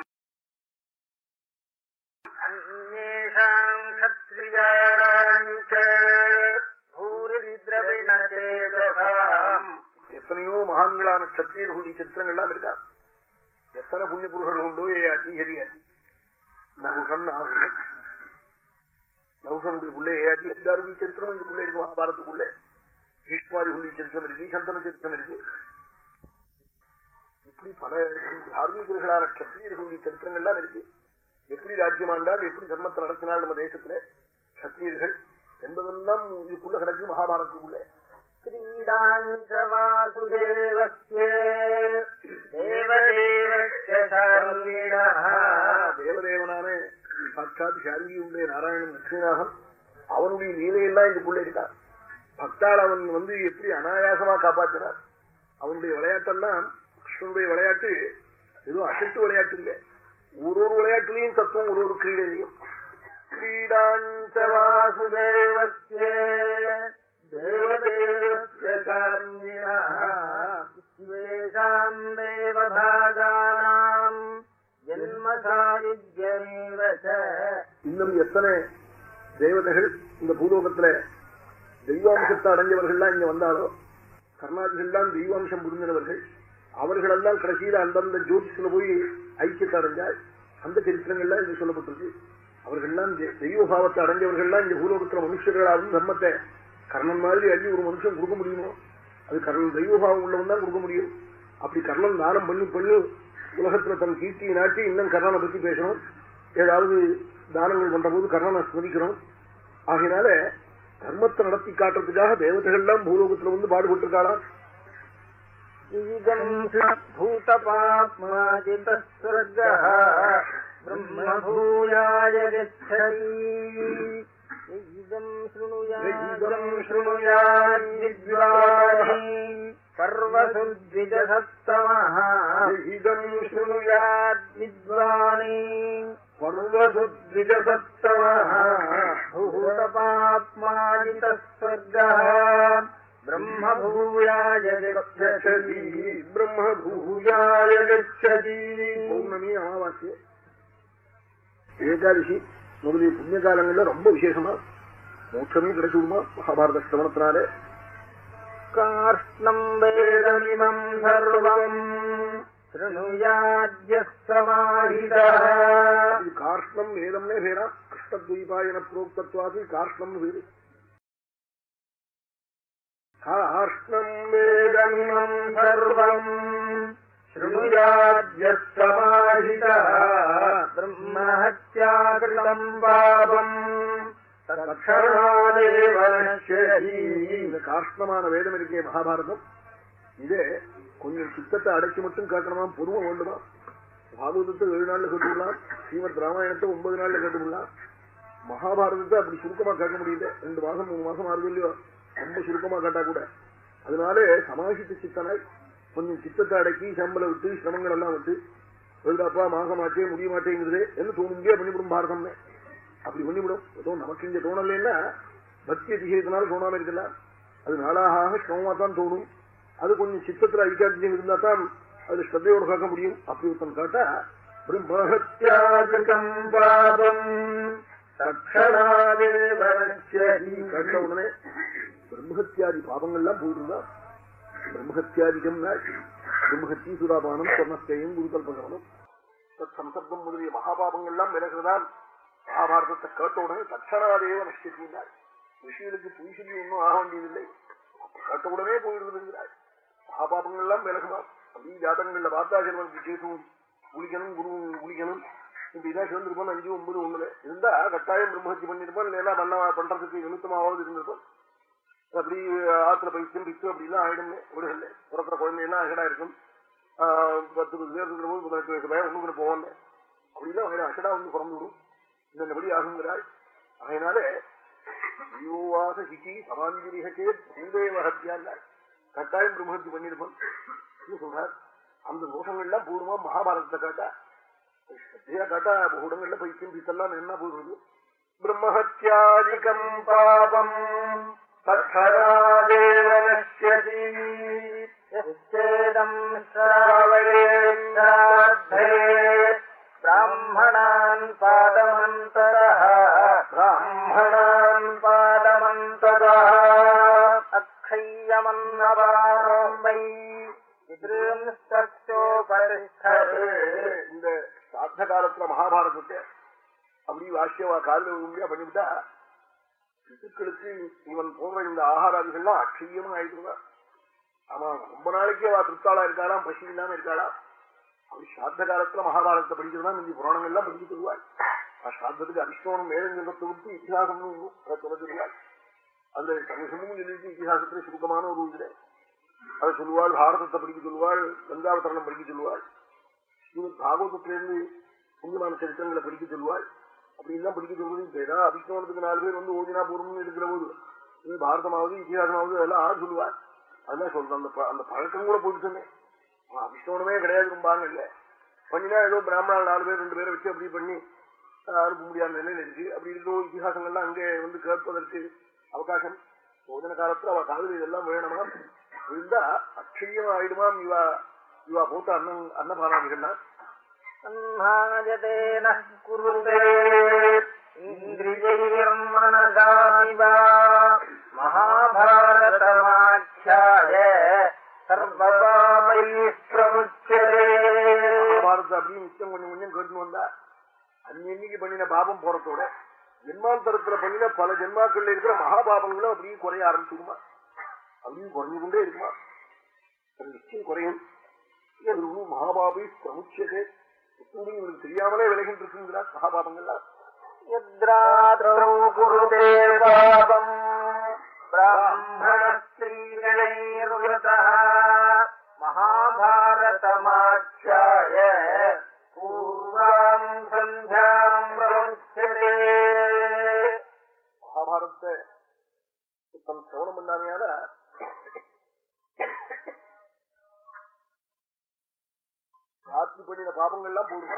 எத்தனையோ மகான்களான சத்திரியர்களுடைய சித்திரங்கள்லாம் இருக்கா? எத்தனை புண்ணிய புருஷர்கள் உண்டோ ஏ அதி நகுஷன் ஆகுஷன் நகுஷனுடைய ஏ அதி எல்லாருடைய சரித்திரம் இதுக்குள்ளே இருக்கு மகாபாரத்துக்குள்ளே பீஷ்மாரிகளுடைய சரித்திரம் இருக்கு சந்தன சரித்திரம் இருக்கு. இப்படி பல தார்மீகர்களான கத்திரியர்களுடைய சரித்திரங்கள்லாம் இருக்கு. எப்படி ராஜ்யம் ஆண்டால் எப்படி தர்மத்தை நடத்தினால் நம்ம தேசத்துல சத்திரியர்கள் என்பதெல்லாம் இதுக்குள்ள கிடக்கு மகாபாரத்துக்குள்ளே क्रीडाम् च वासुदेवस्य देवदेवस्य शार्ङ्गिणः தேவதேவனான சாட்சாத் சாரங்கியுடைய நாராயணன் லட்சுமிநாதன் அவனுடைய லீலையெல்லாம் இதுக்குள்ள இருக்கான் பக்தால் அவன் வந்து எப்படி அனாயாசமா காப்பாற்றினார் அவனுடைய விளையாட்டெல்லாம் கிருஷ்ணனுடைய விளையாட்டு ஏதோ அசட்டு விளையாட்டு இல்லை ஒரு ஒரு விளையாட்டுலையும் தத்துவம் ஒரு ஒரு கிரீடையிலையும் கிரீடாஞ்ச वासुदेवस्य தேவேஷாம் தேவபாகானாம் ஜென்மசாயுஜ்யமேவ இன்னும் எத்தனை தேவதைகள் இந்த பூலோகத்துல தெய்வாம்சத்தை அடைஞ்சவர்கள்லாம் இங்க வந்தாலோ கர்ணாதிகள் தான் தெய்வாம்சம் புரிஞ்சினவர்கள் அவர்களெல்லாம் கடைசியில அந்தந்த ஜோதிஷத்துல போய் ஐக்கியத்தை அடைஞ்சால் அந்த சரித்திரங்கள்லாம் இங்க சொல்லப்பட்டிருக்கு. அவர்கள்லாம் தெய்வபாவத்தை அடைஞ்சவர்கள்லாம் இந்த பூலோகத்துல மனுஷர்களாகவும் தர்மத்தை கர்ணன் மாதிரி அள்ளி ஒரு மனுஷன் கொடுக்க முடியுமோ? அது கர்ணன் தெய்வபாவம் உள்ளவன் தான் கொடுக்க முடியும். அப்படி கர்ணன் தானம் பண்ணி பண்ணி உலகத்துல தன் கீர்த்தியை நாட்டி இன்னும் கர்ணனை பத்தி பேசணும். ஏதாவது தானங்கள் பண்ற போது கர்ணனை ஸ்மதிக்கிறோம் ஆகினால கர்மத்தை நடத்தி காட்டுறதுக்காக தேவதைகள்லாம் பூலோகத்துல வந்து பாடுபட்டு இருக்காளாம் பூதபாத்மாஜிதஸ்வர்க பிரம்ம इदम् शृणुयादम् शृणुयाद्विद्वानि सर्वसु द्विजसत्तमः இதம் शृणुयाद्विद्वानि பர்வசு द्विजसत्तमः भूतपात्माजितस्वर्गः ब्रह्मभूयाय गच्छति பிரம்மபூஜாய கச்சதி பௌர்ணமி அமாவாசை ஏகாதசி முதலிய புண்ணிய காலங்கள்ல ரொம்ப விசேஷமா மோட்சமே கிடைச்சுடுமா? மகாபாரத சிரவணத்தினாலே. காஷ்ணம் வேதமிமம் சர்வம் காஷ்ணம் வேதம்னே பேரா. அஷ்டத்வீபாயன புரோக்தத்வாதி காஷ்ணம் பேரு காஷ்ணம் வேதமிமம் சர்வம் शृणुयाद्यः समाहितः ब्रह्महत्याकृतम् पापम् तत्क्षणादेव नश्यति இந்த காஷ்ணமான வேதம் இருக்கே மகாபாரதம் இதே கொஞ்சம் சித்தத்தை அடைச்சு மட்டும் கேட்கணுமா பொறுமை வேண்டுமா பாகவதத்தை ஏழு நாள்ல கேட்டுவிடலாம் ஸ்ரீமத் ராமாயணத்தை ஒன்பது நாள்ல கேட்டுவிடலாம் மகாபாரதத்தை அப்படி சுருக்கமா கேட்க முடியல ரெண்டு மாசம் மூணு மாசம் ஆறுது இல்லையோ ரொம்ப சுருக்கமா கேட்டா கூட அதனாலே சமாசித்த சித்தனாய் கொஞ்சம் சித்தத்தை அடக்கி சம்பளம் விட்டு சிரமங்கள் எல்லாம் விட்டு எழுதாப்பா மாக மாட்டே முடிய மாட்டேங்கிறது என்ன தோணும்படியா பண்ணிவிடும் பாரதம்னு அப்படி பண்ணிவிடும். ஏதோ நமக்கு இங்க தோணலைன்னா பக்தி அதிகரித்தனால தோணாம இருக்கலாம் அது நாளாக சிரமமா தான் தோணும். அது கொஞ்சம் சித்தத்துல ஐக்காத்தியம் இருந்தா தான் அது ஸ்ரத்தையோடு காக்க முடியும். அப்படி ஒருத்தன் காட்டா பிரம்மஹத்யாஜகம் பாபம் பிரம்மஹத்தியாதி பாபங்கள்லாம் போயிருந்தான் பிரம்மஹத்தியாதிகம்னா பிரம்மஹத்தி சுதாபானம் சொர்ணஸ்தேயம் குருகல்பகவனம் சம்சப்தம் முதலிய மகாபாபங்கள்லாம் விலகிறதால் மகாபாரதத்தை கேட்டவுடனே உடனே தட்சணாதேவ நஷ்டத்தினார் ரிஷிகளுக்கு பொய் சொல்லி ஒன்றும் ஆக வேண்டியதில்லை கேட்டவுடனே உடனே மகாபாபங்கள் எல்லாம் விலகுமா அப்படி ஜாதகங்கள்ல பார்த்தா சிலவனுக்கு கேட்கும் குளிக்கணும் குரு குளிக்கணும் இப்படிதான் சேர்ந்திருப்பான் அஞ்சு ஒன்பது ஒண்ணுல இருந்தா கட்டாயம் பிரம்மஹத்தி பண்ணிருப்பான் இல்லைன்னா பண்ண பண்றதுக்கு நிமித்தமாவது இருந்திருப்பான் அப்படி ஆத்துல போய் சிந்திச்சு அப்படிலாம் ஆயிடும் விடுகள்ல பிறக்கிற குழந்தையெல்லாம் அகடா இருக்கும். பத்து பத்து பேர் இருக்கிற போது பதினெட்டு வயசு பயம் ஒண்ணுக்கு போவாங்க. அப்படிலாம் ஆயிடும் அகடா வந்து பிறந்து விடும். இந்தபடி ஆகுங்கிறாள். அதனால ஜீவோவாச ஹிச்சி சமாந்திரிகே பூதேவஹத்தியான் கட்டாயம் பிரம்மஹத்தி பண்ணிருப்பான். சொல்றார்? அந்த தோஷங்கள்லாம் பூர்வமா மகாபாரதத்தை காட்டா? ஸ்ரத்தையா காட்டா? பகுடங்கள்ல போய் சிந்தித்தெல்லாம் என்ன போடுறது? பிரம்மஹத்தியாதிகம் பாபம். तत्क्षणादेव नश्यति यश्चेदम् श्रावयेन्द्राद्धे ब्राह्मणान् पादमन्तरः ब्राह्मणान् पादमन्तरः अक्षय्यमन्नपानं वै पितॄंस्तस्योपतिष्ठते இந்த சாத்த காலத்துல மகாபாரதத்தை அப்படி வாக்கியவா காலில் விழும்பியா பண்ணிவிட்டா பிசுக்களுக்கு இவன் போன்ற இந்த ஆகாராதிகள்லாம் அக்ஷயமா ஆயிடுவா ஆமா ரொம்ப நாளைக்கு அவ திருத்தாளா இருக்காளாம் பசி இல்லாம இருக்காளாம் அப்படி சாத்த காலத்துல மகாபாரதத்தை படிக்கிறதா? இந்த புராணங்கள்லாம் படிக்க சொல்லுவாள் சாத்தத்துக்கு அரிஷ்டோனம் வேதஞ்சலத்தை விட்டு இத்திஹாசம்னு அதை சொல்ல சொல்லுவாள். அந்த சமூகமும் சொல்லிட்டு இத்திஹாசத்துல சுருக்கமான ஒரு இதுல அதை சொல்லுவாள் பாரதத்தை படிக்க சொல்லுவாள் கங்காவதரணம் படிக்க சொல்லுவாள். ஸ்ரீமத் பாகவதத்திலிருந்து புண்ணியமான சரித்திரங்களை படிக்க சொல்லுவாள். அப்படின்னு எல்லாம் படிக்க சொல்றது இப்ப ஏதாவது அபிஷ்ணவனத்துக்கு நாலு பேர் வந்து ஓதினா பூர்வம்னு இருக்கிற போது இது பாரதமாவது இத்தியாசமாவது அதெல்லாம் ஆள் சொல்லுவாள் அதெல்லாம் சொல்றேன். அந்த ப- அந்த பழக்கம் கூட போயிட்டு சொன்னேன் அபிஷ்ணவனமே கிடையாது ரொம்பாங்க இல்ல. பண்ணினா ஏதோ பிராமணால் நாலு பேர் ரெண்டு பேரை வச்சு அப்படி பண்ணி அனுப்ப முடியாத நிலையில இருக்கு. அப்படி இருக்கிற இத்திஹாசங்கள்லாம் அங்கே வந்து கேட்பதற்கு அவகாசம். போதன காலத்துல அவ காதல் இதெல்லாம் வேணுமா? இருந்தா அக்ஷயம் ஆயிடுமாம் இவா இவா போட்ட அன்னம் அன்னபானாதிகள்னா संहायते नः कुरुते इन्द्रियैर्मनगामिव महाभारतमाख्याय सर्वपापैः प्रमुच्यते மகாபாரதத்தை அப்படியே நிச்சயம் கொஞ்சம் கொஞ்சம் கேட்டு வந்தா அன்னைக்கு பண்ணின பாபம் போறதோட ஜென்மாந்தரத்துல பண்ணின பல ஜென்மாக்கள்ல இருக்கிற மகாபாபங்களும் அப்படியே குறைய ஆரம்பிச்சுக்குமா அப்படியும் குறைஞ்சு கொண்டே இருக்குமா அது நிச்சயம் குறையும் இது ஒன்றும் மகாபாபி பிரமுச்சியதே கூடி இவருக்கு தெரியாமலே விலகின்றிருக்கிறார் மகாபாபங்கள்லாம் பாபம். பிராமணஸ்திரீகளை மகாபாரதமாச்சாய பூர்வாம் சந்தியாம் மகாபாரதத்தை சுத்தம் பண்ணாமையான ராத்திரி பண்ணின பாபங்கள்லாம் போடுமா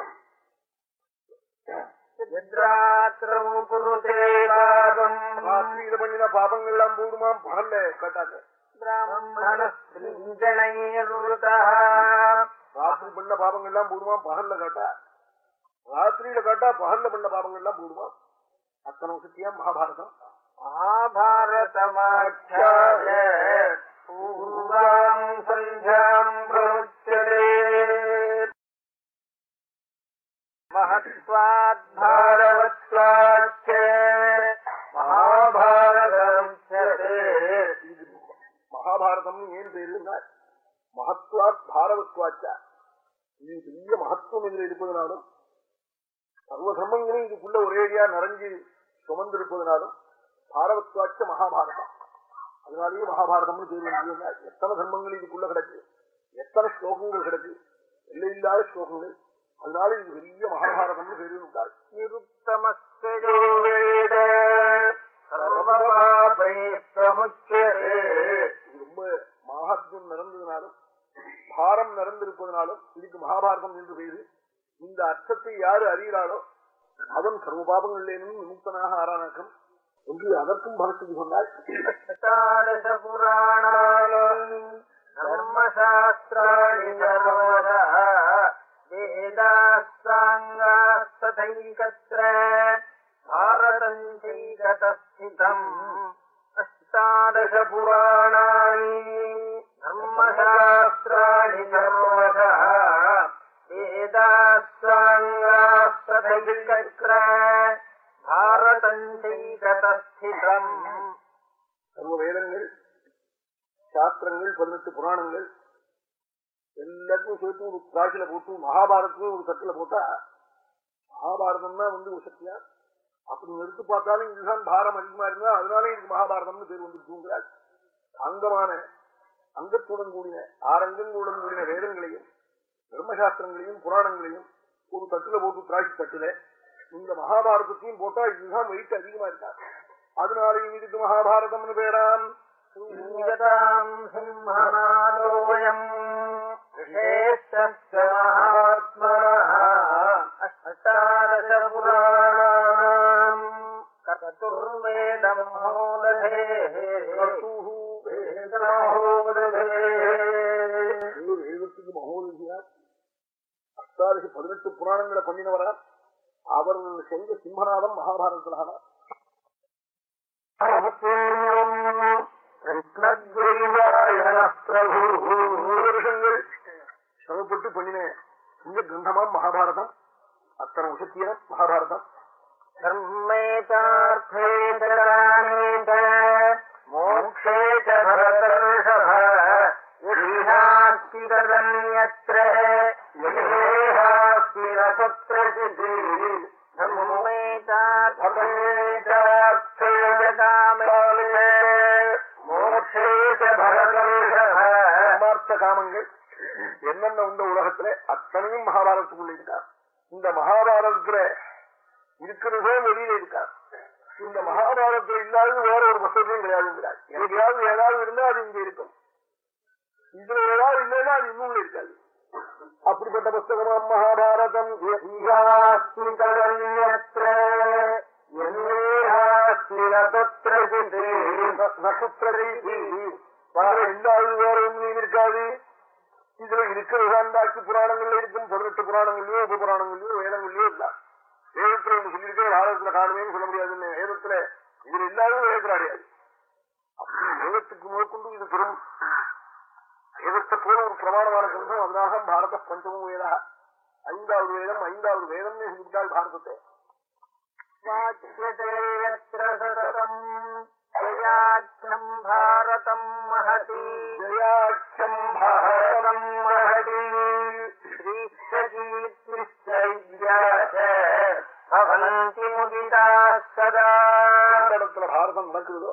ராத்திரியில பண்ணின பாபங்கள்லாம் போடுமா பகல்ல கேட்டாங்க. ராத்திரி பண்ண பாபங்கள்லாம் போடுமா பகல்ல கேட்டா. ராத்திரியில கேட்டா பகல்ல பண்ண பாபங்கள்லாம் போடுமா அத்தனை சத்தியா மகாபாரதம்? மகாபாரதமாச்சாரிய. பூர்வாம் சந்தியாம் பிரமுச்சதே மகத்வாத்வாரவத்வாச்சே மகாபாரதம் மகாபாரதம் ஏன் பேருந்தார் மகத்வாத் பாரவத்வாச்சா இது பெரிய மகத்துவம் என்று இருப்பதனாலும் சர்வ தர்மங்களும் இதுக்குள்ள ஒரேடியா நிறைஞ்சு சுமந்திருப்பதனாலும் பாரவத்வாச்ச மகாபாரதம். அதனாலேயே மகாபாரதம்னு பேர் வேண்டியதுன்னா எத்தனை தர்மங்கள் இதுக்குள்ள கிடக்கு? எத்தனை ஸ்லோகங்கள் கிடக்கு? எல்லையில்லாத ஸ்லோகங்கள். அதனால இது பெரிய மகாபாரதம்னு பேரு ரொம்ப மகாத்மியம் நடந்ததுனாலும் பாரம் நடந்திருப்பதனாலும் இதுக்கு மகாபாரதம் என்று பேரு. இந்த அர்த்தத்தை யாரு அறிகிறாளோ அவன் சர்வ பாபங்களிலேனும் விமுக்தனாக ஆரானாக்கம் என்று அதற்கும் பகவதி சொன்னார் புராணாலும் தர்மசாஸ்திராணி சர்வதா वेदास्ताङ्गास्तथैकत्र भारतम् चैकतस्थितम् अष्टादशपुराणानि धर्मशास्त्राणि सर्वदा वेदास्ताङ्गास्तथैकत्र भारतम् चैकतस्थितम् சர்வ வேதங்கள் சாஸ்திரங்கள் பதினெட்டு புராணங்கள் எல்லாத்தையும் சேர்த்து ஒரு திராட்சியில போட்டு மகாபாரதத்தையும் ஒரு சட்டில போட்டா மகாபாரதம்னா வந்து ஒரு சக்தியா? அப்படி எடுத்து பார்த்தாலும் இதுதான் பாரம் அதிகமா இருந்தா அதனாலே இதுக்கு மகாபாரதம்னு பேர் வந்துருக்குங்கிறார் அங்கமான அங்கத்துடன் கூடிய ஆரங்கங்களுடன் கூடிய வேதங்களையும் பிரம்மசாஸ்திரங்களையும் புராணங்களையும் ஒரு தட்டுல போட்டு திராட்சி தட்டுல இந்த மகாபாரதத்தையும் போட்டா இதுதான் வெயிட் அதிகமா இருக்கா? அதனாலேயும் இதுக்கு மகாபாரதம்னு பேரான் ीयताम् सिंहनादोऽयम् श्रेष्ठस्य महात्मनः अष्टादशपुराणानाम् कर्तुर्वेदमहोदधेः वेदमहोदधेः ஒரு எழுபத்துக்கு மகோதரியா அஷ்டாதசி பதினெட்டு புராணங்களை பண்ணினவரா அவர் செய்த சிம்மநாதம் மகாபாரதத்திலாக வருஷங்கள் சிரமப்பட்டு பண்ணின இந்த கிரந்தமாம் மகாபாரதம். அத்தனை உஷத்தியன மகாபாரதம். ധർമ്മേതാർത്ഥേ ജഗാമേ பரமார்த்த காமங்கள் என்னென்ன உண்ட உலகத்துல அத்தனையும் மகாபாரதத்துக்குள்ள இருக்கா இந்த மகாபாரதத்துல இருக்கிறதோ வெளியில இருக்கா இந்த மகாபாரதத்துல இல்லாதது வேற ஒரு புத்தகத்தையும் கிடையாதுங்கிறார் எங்கேயாவது ஏதாவது இருந்தா அது இங்க இருக்கும். இதுல ஏதாவது இல்லைன்னா அது இன்னும் இருக்காது. அப்படிப்பட்ட புஸ்தகமா மகாபாரதம். ஈகாஸ்மி ததன்யத்ர யன்னேகாஸ்மி ந தத்ர சிதே நசுத்திரதி வேற இல்லாதது வேற ஒன்றும் இருக்காது. இதுல இருக்கிறது பாக்கி புராணங்கள்ல இருக்கும் பதினெட்டு புராணங்கள்லயோ உப புராணங்கள்லயோ வேதங்கள்லயோ இருக்கலாம் வேதத்துல ஒன்று சொல்லியிருக்க பாரதத்துல காணுமேன்னு சொல்ல முடியாதுன்னு வேதத்துல இதுல இல்லாதது வேதத்துல அடையாது. அப்படி வேதத்துக்கு முதற்கொண்டு இது பெரும் வேதத்தை போல ஒரு பிரமாணமான கிரந்தம். அதனால பாரத பஞ்சமும் வேதா ஐந்தாவது வேதம் ஐந்தாவது வேதம்னு சொல்லிவிட்டால் பாரதத்தை. ஜயாட்சம் பாரதம் மகதி ஜயாட்சம் பாரதம் மகதி ஸ்ரீஷ்டீர்த்தி முதிதா சதா இடத்துல பாரதம் நடக்குதோ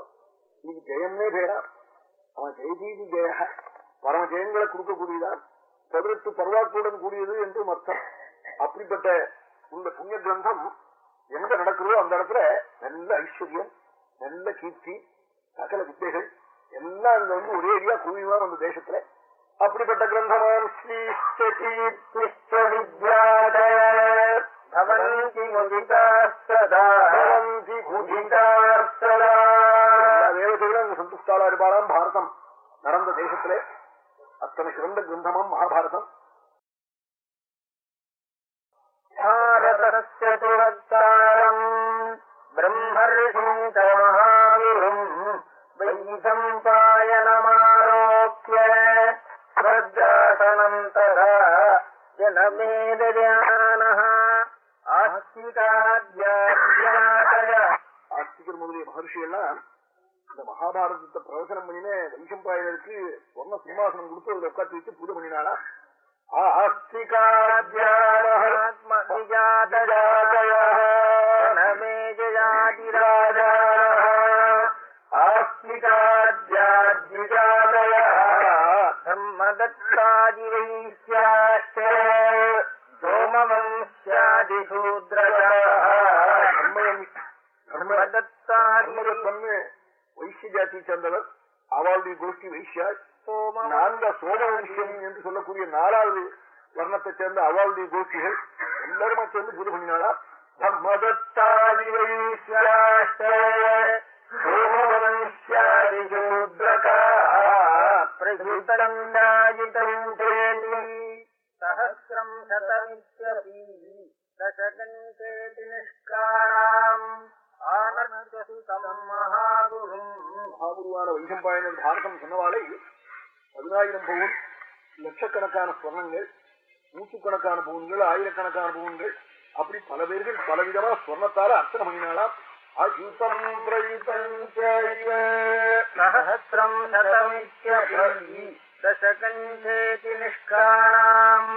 இது ஜெயம்னே பேரா அவன் ஜெயதீதி ஜெய பரம ஜெயங்களை கொடுக்கக்கூடியதான் பதினெட்டு பருவாக்குடன் கூடியது என்று அர்த்தம் அப்படிப்பட்ட இந்த புண்ணிய கிரந்தம் எங்க நடக்கிறதோ அந்த இடத்துல நல்ல ஐஸ்வர்யம் நல்ல கீர்த்தி சகல வித்தைகள் எல்லாம் இங்க வந்து ஒரே ஏரியா குவியுமா அந்த தேசத்துல. அப்படிப்பட்ட கிரந்தமாம் தேவதைகளும் சந்துஷ்டாளா இருப்பாராம் பாரதம் நடந்த தேசத்திலே அத்தனை சிறந்த கிரந்தமாம் மகாபாரதம். பாரதம் तु वक्तारम् ब्रह्मर्षिम् च महाविरुम् वैशम्पायनमारोप्य स्वर्गासनन्तरा जनमेदजानः आस्तिकाद्याद्यातय ஆஸ்திகர் முதலிய மகர்ஷி எல்லாம் இந்த மகாபாரதத்தை பிரவசனம் பண்ணின வைசம்பாயனருக்கு சொன்ன சிம்மாசனம் கொடுத்து அதுல உட்காந்து வச்சு பூஜை பண்ணினாளா தர்மதத்தன்னு வைசிய ஜாதியை சேர்ந்தவர். அவளுடைய கோஷ்டி வைசியா நான்க சோமவம்சம் என்று சொல்லக்கூடிய நாலாவது வர்ணத்தை சேர்ந்த அவளுடைய கோஷ்டிகள். எல்லாருமா சேர்ந்து பூஜை பண்ணினாளா? தர்மதத்தாதி सहस्रम् शतमित्यपि दशकञ्चेति निष्काणाम् ஆனர்தசுதம் மகாகுரும் மகாகுருவான வைசம்பாயனர் பாரதம் சொன்னவாளை பதினாயிரம் பவுன் லட்சக்கணக்கான ஸ்வர்ணங்கள் நூற்றுக்கணக்கான பவுன்கள் ஆயிரக்கணக்கான பவுன்கள் அப்படி பல பேர்கள் பலவிதமா ஸ்வர்ணத்தால அர்ச்சனை பண்ணினாலாம் அயுதம் பிரயுதம் சதமித்யபி தசகஞ்சேதி நிஷ்காணாம்.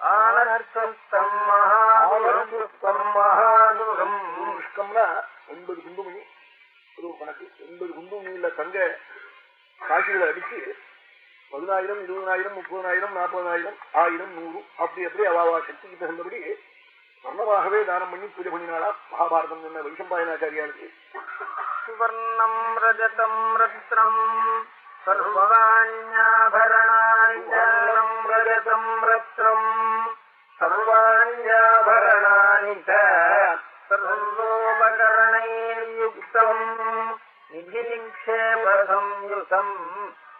ஆனர்த்தம் மகாகுரும் ஆவர்த்தம் மகாகுரும். நிஷ்கம்னா எண்பது குண்டுமணி. ஒரு கணக்கு. எண்பது குண்டுமணியில தங்க காசிகளை அடிச்சு பதினாயிரம் இருபதாயிரம் முப்பதாயிரம் நாற்பதாயிரம் ஆயிரம் நூறு அப்படி அப்படி அவாவா சக்திக்கு தகுந்தபடி சொன்னமாகவே தானம் பண்ணி பூஜை பண்ணினாளா மகாபாரதம் என்ன வைசம்பாயனாச்சாரியாளுக்கு சுவர்ணம் ரஜதம் ரத்னம் சர்வாண்யாபரணானி ரஜதம் ரத்னம் சர்வாண்யாபரணானி சர்வோபகரணைர்யுக்தம் நிதி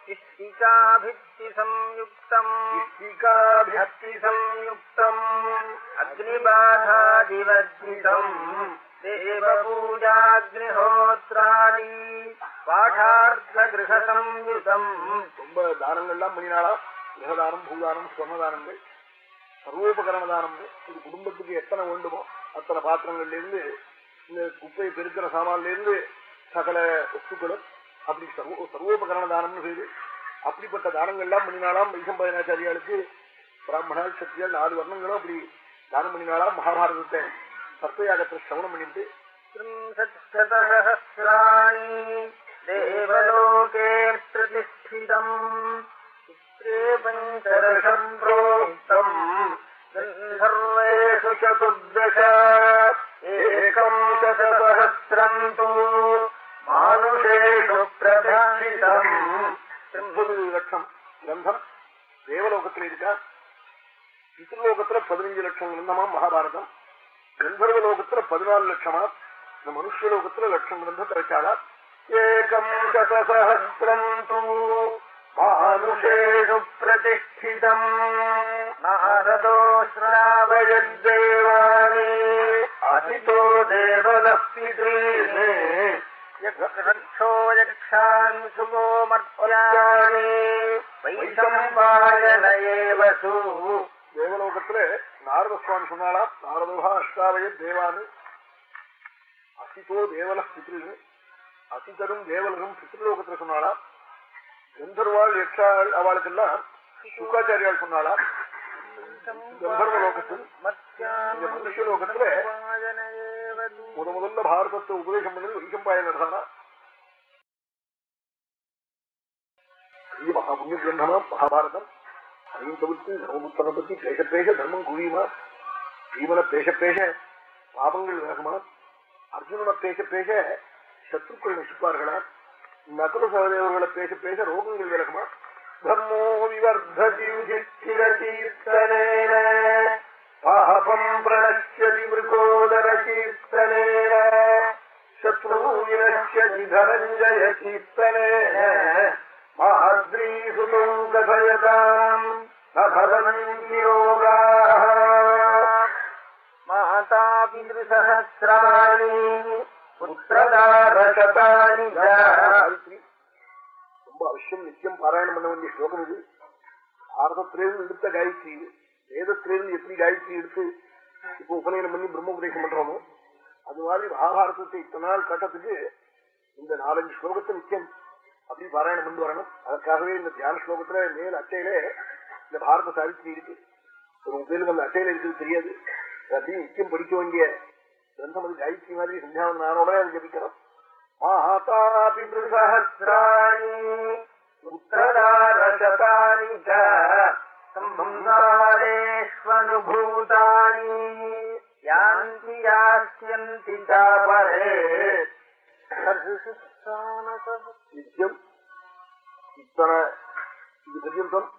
நிக்ஷேப சம்யுதம் இஷ்டிகாபித்தி சம்யுக்தம் இஷ்டிகாபித்தி சம்யுக்தம் அக்னிபாதாதிவர்ஜிதம். தேவபூஜாக்னிஹோத்ராதி. பாடார்த்த கிரக சம்யுதம் ரொம்ப தானங்கள்லாம் பண்ணினாளா? கிரகதானம் பூதானம் சொர்ணதானங்கள் சர்வோபகரண தானம் இது குடும்பத்துக்கு எத்தனை வேண்டுமோ அத்தனை பாத்திரங்கள்ல இருந்து இந்த குப்பையை பெருக்கிற சாமான்ல இருந்து சகல வஸ்துக்களும் அப்படி சர்வ சர்வோபகரண தானம்னு பேரு அப்படிப்பட்ட தானங்கள்லாம் பண்ணினாலாம் வைசம்பயனாச்சாரியாளுக்கு பிராமணால் சத்தியால் நாலு வர்ணங்களும் அப்படி தானம் பண்ணினாலாம் மகாபாரதத்தை சர்ப்பயாகத்தை சிரவணம் பண்ணிட்டு தேவலோகே பிரதிஷ்டிதம் பஞ்சதசம் பிரோக்தம் சர்வேஷு சதுர்தச ஏகம் சதசஹசிரம் தூ லட்சம் கிரந்தமா மகாபாரதம் கந்தர்வ லோகத்துல பதினாலு லட்சமா இந்த மனுஷ லோகத்துல லட்சம் கிரந்தத்தை வச்சாளா ஏகம் சதசஹசிரம் தூ மானுஷேஷு பிரதிஷ்டிதம் नारदो श्रावयद्देवानि असितो देवलस्तिदीने यक्षो यक्षान् सुगोमर्त्यानि वैशम्पायन एव सु தேவலோகத்துல நாரத சுவாமி சொன்னாலாம் நாரதோகா அஷ்டாவய தேவானு. அசிதோ தேவல பித்ரு அசிதரும் தேவலரும் பித்ருலோகத்துல சொன்னாளா கந்தர்வாள் யக்ஷாள் அவளுக்கெல்லாம் சுக்காச்சாரியால் சொன்னாளா கந்தர்வ லோகத்தில் முத முதல்ல பாரதத்தை உபதேசம் பண்ணது வைசம்பாய நடத்தானா பெரிய கிரந்தமா மகாபாரதம். அதையும் தவிர்த்து தர்மபுத்தனை பத்தி பேச பேச தர்மம் குவியுமா பீமனை பேச பேச பாபங்கள் வேகமா அர்ஜுனனை பேச பேச சத்ருக்கள் நசிப்பார்களா நகுல சகதேவர்களை பேச பேச ரோகங்கள் விலகுமா தர்மோ விவர்தீர்த்தனேன பாபம் பிரணச்சதி மிருகோதர கீர்த்தனேன சத்ரு வினஷ்யதி தனஞ்சய கீர்த்தனேன மஹத்ரீசுதோ கதயதாம் நபதந்தி புத்திரதாரசதானி ரொம்ப அவசியம் நித்தியம் பாராயணம் பண்ண வேண்டிய ஸ்லோகம் இது. பாரதத்திலேருந்து எடுத்த காயத்ரி இது வேதத்திலிருந்து எப்படி காயத்ரி எடுத்து இப்போ உபநயனம் பண்ணி பிரம்ம உபதேசம் பண்றோமோ அது மாதிரி மகாபாரதத்தை இத்தனை நாள் கட்டத்துக்கு இந்த நாலஞ்சு ஸ்லோகத்தை நித்தியம் அப்படி பாராயணம் பண்ணி வரணும். அதற்காகவே இந்த தியான ஸ்லோகத்துல மேல் அச்சையிலே இந்த பாரத சாவித்ரி இருக்கு. ஒரு பேருக்கு அந்த அட்டையில இருக்குது தெரியாது. எல்லாத்தையும் நித்தியம் படிக்க வேண்டிய கிரந்தம் அது காயத்ரி மாதிரி சந்தியாவன் நானோட அது ஜபிக்கணும் மாதா யாந்தி யாஸ்யந்தி சாபரே நித்தியம் இத்தனை இது பர்யந்தம்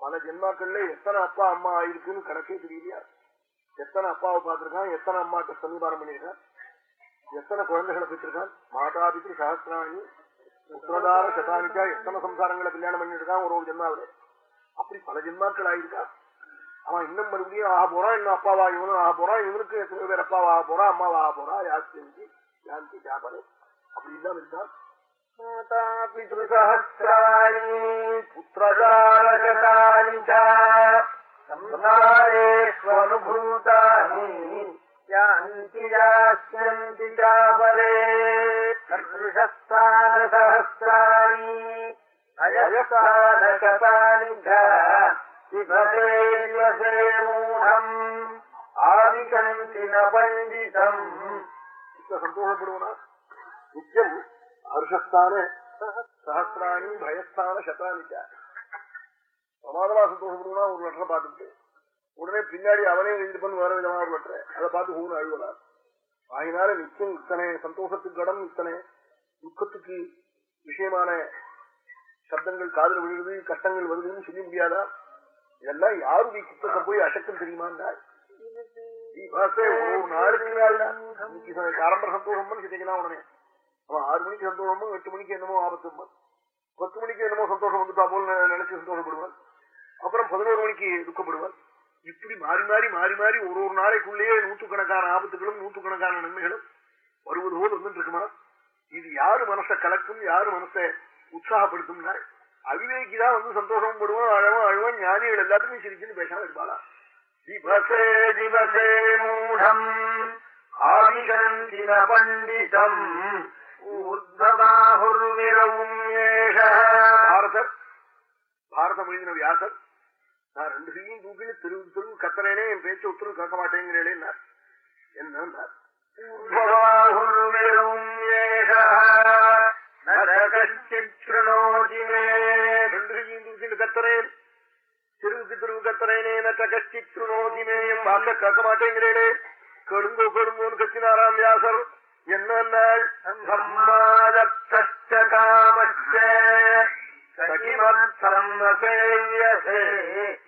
பல ஜென்மாக்கள்ல எத்தனை அப்பா அம்மா ஆயிருக்குன்னு கணக்கே தெரியலையா? எத்தனை அப்பாவை பார்த்திருக்கான்? எத்தனை அம்மாட்ட சமீபாரம் பண்ணியிருக்கான்? எத்தனை குழந்தைகளை பெற்றிருக்கான்? மாதாபித்ரு சகசிராணி புத்திரதார சதானிக்கா எத்தனை சம்சாரங்களை கல்யாணம் பண்ணிட்டு இருக்கான் ஒரு ஒரு ஜென்மாவில. அப்படி பல ஜென்மாக்கள் ஆயிருக்கா? அவன் இன்னும் மறுபடியும் ஆக போறான் இன்னும் அப்பாவா இவனும் ஆக போறான் இவனுக்கு எத்தனை பேர் அப்பாவா ஆக போறான் அம்மாவா ஆக போறா யாஸ்தி யாந்தி ஜாபலே அப்படி இல்லாம இருக்கான் पितृसहस्राणि पुत्रजालशतानि च संसारेष्वनुभूतानि यान्ति यास्यन्ति चापरे कर्षस्थानसहस्राणि अयस्थानशतानि च पिबते दिवसे मूढम् आविशन्ति न पण्डितम् सन्तोषपूर्वना नित्यम् அருஷஸ்தான சஹசிராணி பயஸ்தான சதானிச்ச பிரமாதமா சந்தோஷப்படுவா ஒரு லெட்டரை பார்த்துட்டு உடனே பின்னாடி அவனே எழுதிருப்பன் வேற விதமா ஒரு லெட்டரை அதை பார்த்து ஊன்னு அழுவலா ஆகினால நிச்சயம் இத்தனை சந்தோஷத்துக்கு கடன் இத்தனை துக்கத்துக்கு விஷயமான சப்தங்கள் காதல் விழுது கஷ்டங்கள் வருதுன்னு சொல்ல முடியாதா இதெல்லாம் யாருடைய குத்தத்தை போய் அசக்கம் தெரியுமாண்டா நாளுக்கு நாள் இன்னைக்கு ஆரம்ப சந்தோஷம் சிதைக்கலாம் உடனே அவன் ஆறு மணிக்கு சந்தோஷமும் எட்டு மணிக்கு என்னமோ ஆபத்து பத்து மணிக்கு என்னமோ சந்தோஷம் வந்துட்டா போல் நினைச்சு சந்தோஷப்படுவான் அப்புறம் பதினோரு மணிக்கு துக்கப்படுவான் இப்படி மாறி மாறி மாறி மாறி ஒரு ஒரு நாளைக்குள்ளேயே நூற்றுக்கணக்கான ஆபத்துகளும் நூற்றுக்கணக்கான நன்மைகளும் வருவது போல் வந்துட்டு இருக்குமா? இது யாரு மனசை கலக்கும் யாரு மனசை உற்சாகப்படுத்தும்னா அவிவேகி வந்து சந்தோஷமும் படுவோம் அழவும் அழுவன் ஞானிகள் எல்லாத்துக்கும் சிரிச்சுன்னு பேசாம இருப்பாளா திவசே திவசே மூடம் ஆதிகந்தின பண்டிதம் பாரதர் பாரதம் எழுதின வியாசர் நான் ரெண்டு கையும் தூக்கி தெருவு தெருவு கத்தனேனே என் பேச்ச உத்தரவு கேட்க மாட்டேங்கிறேன் என்ன ரெண்டு கையும் தூக்கிட்டு கத்தனேன் தெருவுக்கு தெருவு கத்தனேனே நகச்சித்ருநோதிமே என் வாக்க கேட்க கத்தினாராம் வியாசர்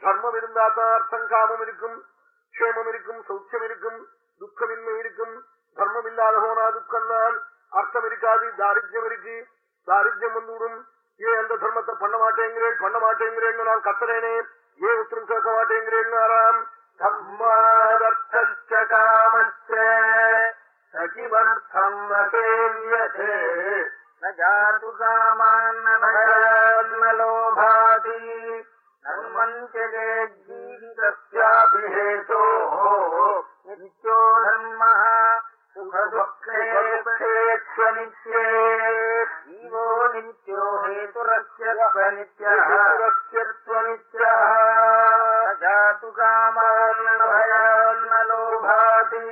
தர்மம் இருந்தாத்தான் அர்த்தம் காமம் இருக்கும் க்ஷேமம் இருக்கும் சௌக்கியம் இருக்கும் துக்கமின்மை இருக்கும் தர்மம் இல்லாத போனா துக்கம்னால் அர்த்தம் இருக்காது தாரித்யம் இருக்கு தாரித்யம் வந்துவிடும். ஏன் அந்த தர்மத்தை பண்ண மாட்டேங்கிறேன் பண்ண மாட்டேங்கிறேன்னு நான் கத்துறேனே ஏன் உத்தரம் கேட்க மாட்டேங்கிறேன்னு ஆறாம் தர்மாதர்த்த காமச்சே. सचिवर्थम् वसेव्यते न जातु कामान्न लोभाति धर्मञ्चये जीवितस्याभिहेतोः नित्यो धर्मः सुखदुःखेक्षनित्ये जीवो नित्यो हेतुरस्य स्वनित्यस्य त्वनित्यः न जातु कामान्न भयान्न लोभाति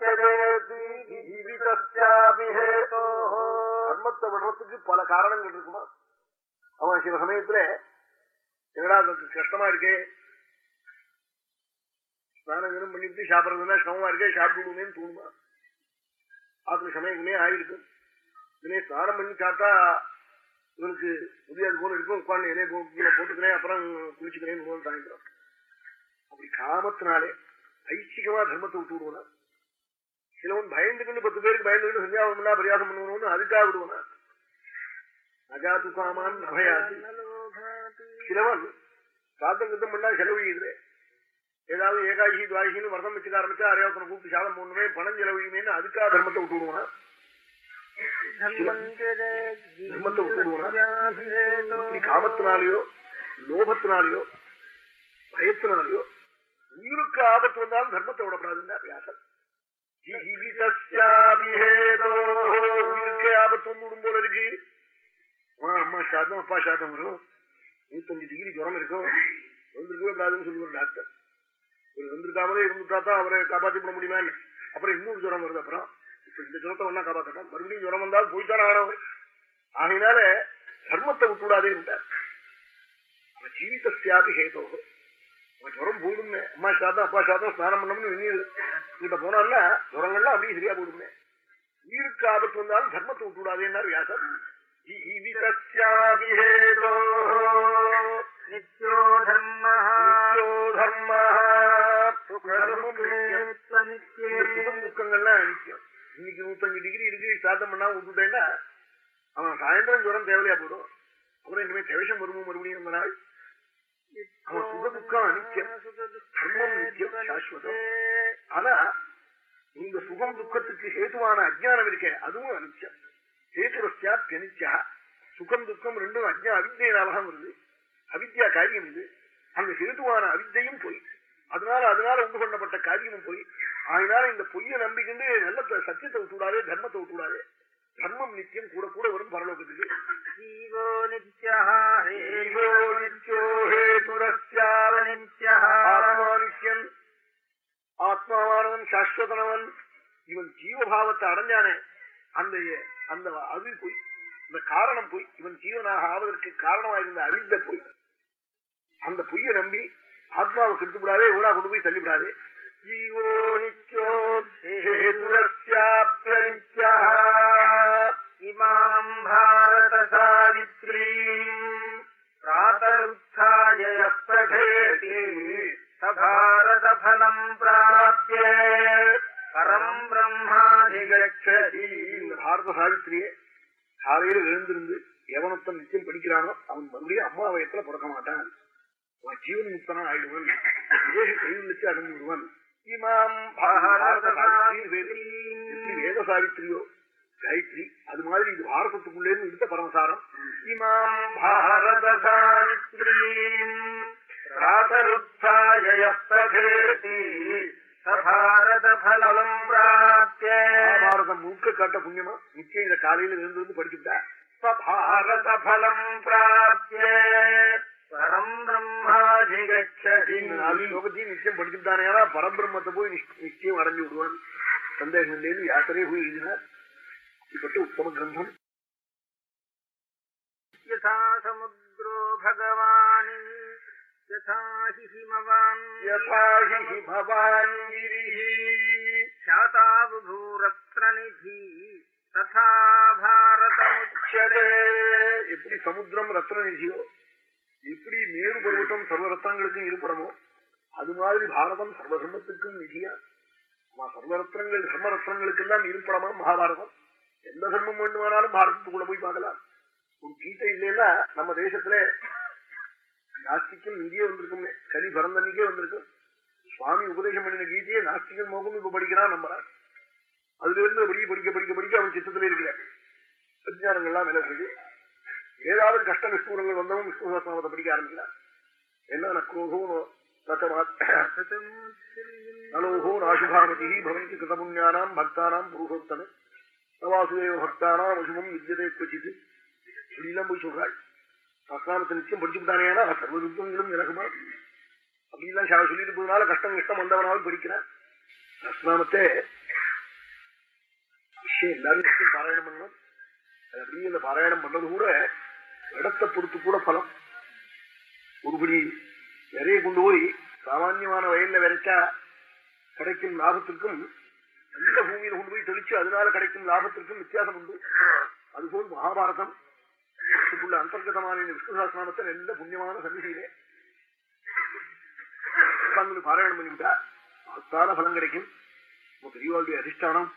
சரேதி ஜீவிதஸ்யாபி ஹேதோः தர்மத்தை விடுறதுக்கு பல காரணங்கள் இருக்குமா? அவன் சில சமயத்துல என்னடா அதுக்கு கஷ்டமா இருக்கே. ஸ்நானம் கீனம் பண்ணிட்டு சாப்பிடறதுன்னா சிரமமா இருக்கே சாப்பிடுவோமேன்னு தோணுமா? அதுல சமயங்களே ஆயிருக்கு. இதனே ஸ்நானம் பண்ணி சாப்பிட்டா இவனுக்கு முடியாது போல இருக்கும். உட்காந்து இலையை போட்டுக்கிறேன் அப்புறம் குளிச்சுக்கிறேன் சாயந்தரம். அப்படி காமத்தினாலே ஐச்சிகமா தர்மத்தை விட்டு விடுவனா சிலவன் பயந்துக்கிட்டு பத்து பேருக்கு பயந்துக்கிட்டு சந்தியாவம் பண்ணா பரியாசம் பண்ணுவோம்னு அதுக்காக விடுவனா அஜாத்து காமான் அபயாது. சிலவன் சாத்தம் கித்தம் பண்ணா செலவழியுது ஏதாவது ஏகாதசி துவாயின்னு விரதம் வச்சுக்க ஆரம்பிச்சா அரையாத்தனை கூப்பிட்டு சாதம் போடணுமே பணம் செலவழியுமேன்னு அதுக்காக தர்மத்தை விட்டு விடுவானா தர்மத்தை விட்டு விடுவானா காமத்தினாலேயோ லோபத்தினாலேயோ பயத்தினாலேயோ உயிருக்கு ஆபத்து வந்தாலும் தர்மத்தை விடப்படாதுன்னா வியாசம் உயிருக்கே ஆபத்து வந்து விடும் போல இருக்கு. அம்மா சாதம் அப்பா சாதம் வரும். நூத்தஞ்சு டிகிரி ஜுரம் இருக்கும். வந்திருக்கவே கூடாதுன்னு சொல்லுவார் டாக்டர். ஒரு வந்திருக்காமலே இருந்துட்டா தான் அவரை காப்பாற்றி பண்ண முடியுமா அப்புறம் இன்னொரு ஜுரம் வருது அப்புறம். இப்ப இந்த ஜுரத்தை ஒன்னா காப்பாற்றலாம் மறுபடியும் ஜுரம் வந்தால் போய்த்தானே ஆனவர் ஆகையினால தர்மத்தை விட்டுவிடாதே இருந்தார் அவன் ஜீவிதஸ்யாபி ஹேதோ அவன் ஜுரம் போடுமே. அம்மா சாதம் அப்பா சாதம் ஸ்நானம் பண்ணணும்னு வெளியே கிட்ட போனான்னா ஜுரங்கள்லாம் அப்படியே சரியா போடுமே. உயிருக்கு ஆபத்து வந்தாலும் தர்மத்தை வியாசர். நித்யோ தர்மः சுகம் துக்கங்கள்லாம் நிச்சயம் இன்னைக்கு நூத்தஞ்சு டிகிரி இருக்கு சாதம் பண்ணா விட்டுட்டேன்னா அவன் சாயந்தரம் ஜுரம் தேவையா போடும்? அப்புறம் இனிமே தேவசம் வருமோ மறுபடியும் நாள்? அவன் சுக துக்கம் தர்மம் நித்தியம் சாஸ்வதம் ஆனா இந்த சுகம் துக்கத்துக்கு ஹேதுவான அஜ்ஞானம் இருக்கே அதுவும் அனித்தியம் ஹேதுரஸ்யா பியனிச்சா சுகம் துக்கம் ரெண்டும் அஜ்ஞா அவித்தியினாலதான் வருது. அவித்யா காரியம் இது. அந்த ஹேதுவான அவித்தையும் போய் அதனால அதனால உண்டு பண்ணப்பட்ட காரியமும் போய் அதனால இந்த பொய்யை நம்பிக்கிண்டு நல்ல சத்தியத்தை விட்டுவிடாதே தர்மத்தை விட்டுவிடாதே. தர்மம் நித்தியம் கூட கூட வரும் பரலோகத்துக்கு ஜீவோ நித்யா ஜீவோ நித்யோ ஹேதுரஸ்யாவ நித்யா. ஆத்மா நித்தியன் ஆத்மாவானவன் சாஸ்வதனவன். இவன் ஜீவபாவத்தை அடைஞ்சானே அந்த அந்த அது போய் இந்த காரணம் போய் இவன் ஜீவனாக ஆவதற்கு காரணமாயிருந்த அவித்த போய். அந்த பொய்யை நம்பி ஆத்மாவை கெடுத்துவிடாதே ஊரா கொண்டு போய் தள்ளிவிடாதே. ஜீவோ நித்யோ ஹேதுரஸ்யாப்யனித்யா இமாம் பாரத சாவித்ரீம் பிராத்தருத்தாய படேதி சபாரத பலம் பரம் பிரம்மாதிகச்சதி இந்த பாரத சாவித்திரியே காலையில எழுந்திருந்து எவனத்தன் நிச்சயம் படிக்கிறானோ அவன் மறுபடியும் அம்மா வயத்துல பிறக்க மாட்டான். அவன் ஜீவன் முக்தனா ஆயிடுவன். கையில் வச்சு அடைஞ்சு விடுவான் எப்படி வேத சாவித்திரியோ காயத்ரி அது மாதிரி இது பாரதத்துக்குள்ளே எடுத்த பரமசாரம். இமாம் பாரத சாவித்ரீம் மகாபாரதம் முழுக்க காட்ட புண்ணியமா? நிச்சயம் இந்த காலையில எழுந்திருந்து படிச்சுட்டா. பாரத பலம் நாலு லோகத்தையும் நிச்சயம் படிச்சுட்டானே பரபிரம்மத்தை போய் நிச்ச- நிச்சயம் அடைஞ்சு விடுவான் சந்தேகம் இல்லைன்னு யாத்திரையே போய் எழுதினார் இப்பட்ட உத்தம கிரந்தம் यथा समुद्रो भगवान् यथा हि हिमवान् யதாஹி ஹி பவான் கிரிஹி. ख्याता बुभूरत्ननिधि तथा भारतमुच्यते எப்படி சமுத்திரம் ரத்ன நிதியோ எப்படி மேரு பருவட்டம் சர்வரத்னங்களுக்கும் இருப்படமோ அது மாதிரி பாரதம் சர்வதர்மத்துக்கும் நிதியா? சர்வரத்னங்கள் தர்மரத்னங்களுக்கெல்லாம் இருப்படமா மகாபாரதம்? எந்த தர்மம் வேண்டுமானாலும் பாரதத்துக்குள்ள போய் பார்க்கலாம். ஒரு கீட்டை இல்லைன்னா நம்ம தேசத்துல நாஸ்திக்கம் இங்கேயே வந்திருக்குமே. கலி பரந்தன்னைக்கே வந்திருக்கும் சுவாமி உபதேசம் பண்ணின கீதையை நாஸ்திகன் மோகம் இப்ப படிக்கிறான் நம்புறான். அதுல இருந்து படிக்க படிக்க படிக்க படிக்க அவன் சித்தத்துல இருக்கிறான். விஞ்ஞானங்கள்லாம் விலகுது ஏதாவது கஷ்ட நிஷ்டூரங்கள் வந்தவன் விஷ்ணு சகஸ்ரநாமத்தை படிக்க ஆரம்பிக்கிறார் என்ன நக்ரோகம் நலோகோ நாசுபாமதி பவந்தி கிருதபுண்ணியானாம் பக்தானாம் புருஷோத்தமே நவாசுதேவ பக்தானாம் அசுமம் வித்தியதை கொச்சித்து இப்படிலாம் போய் சொல்றாள் சஸ்நாமத்தை நிச்சயம் படிச்சுட்டானேனா சர்வ யுத்தங்களும் எனக்குமா அப்படிலாம் சொல்லிட்டு போனால கஷ்டம் கஷ்டம் வந்தவனாலும் படிக்கிறான் சஸ்நாமத்தை விஷயம் எல்லாரும் நிச்சயம் பாராயணம் பண்ணணும் அது அப்படியே இந்த பாராயணம் பண்றது கூட இடத்தை பொறுத்து கூட பலம். ஒருபடி நிறைய கொண்டு போய் சாமான்யமான வயல்ல விரைச்சா கிடைக்கும் லாபத்திற்கும் நல்ல பூமியில கொண்டு போய் தெளிச்சு அதனால கிடைக்கும் லாபத்திற்கும் வித்தியாசம் உண்டு. அதுபோல் மகாபாரதம் இதுக்குள்ள அந்தர்கதமான விஷ்ணு சாஸ்திரநாமத்தை நல்ல புண்ணியமான சன்னிதியிலே உட்கார்ந்து பாராயணம் பண்ணிவிட்டா மகத்தான பலம் கிடைக்கும். பெரியவாளுடைய அதிஷ்டானம்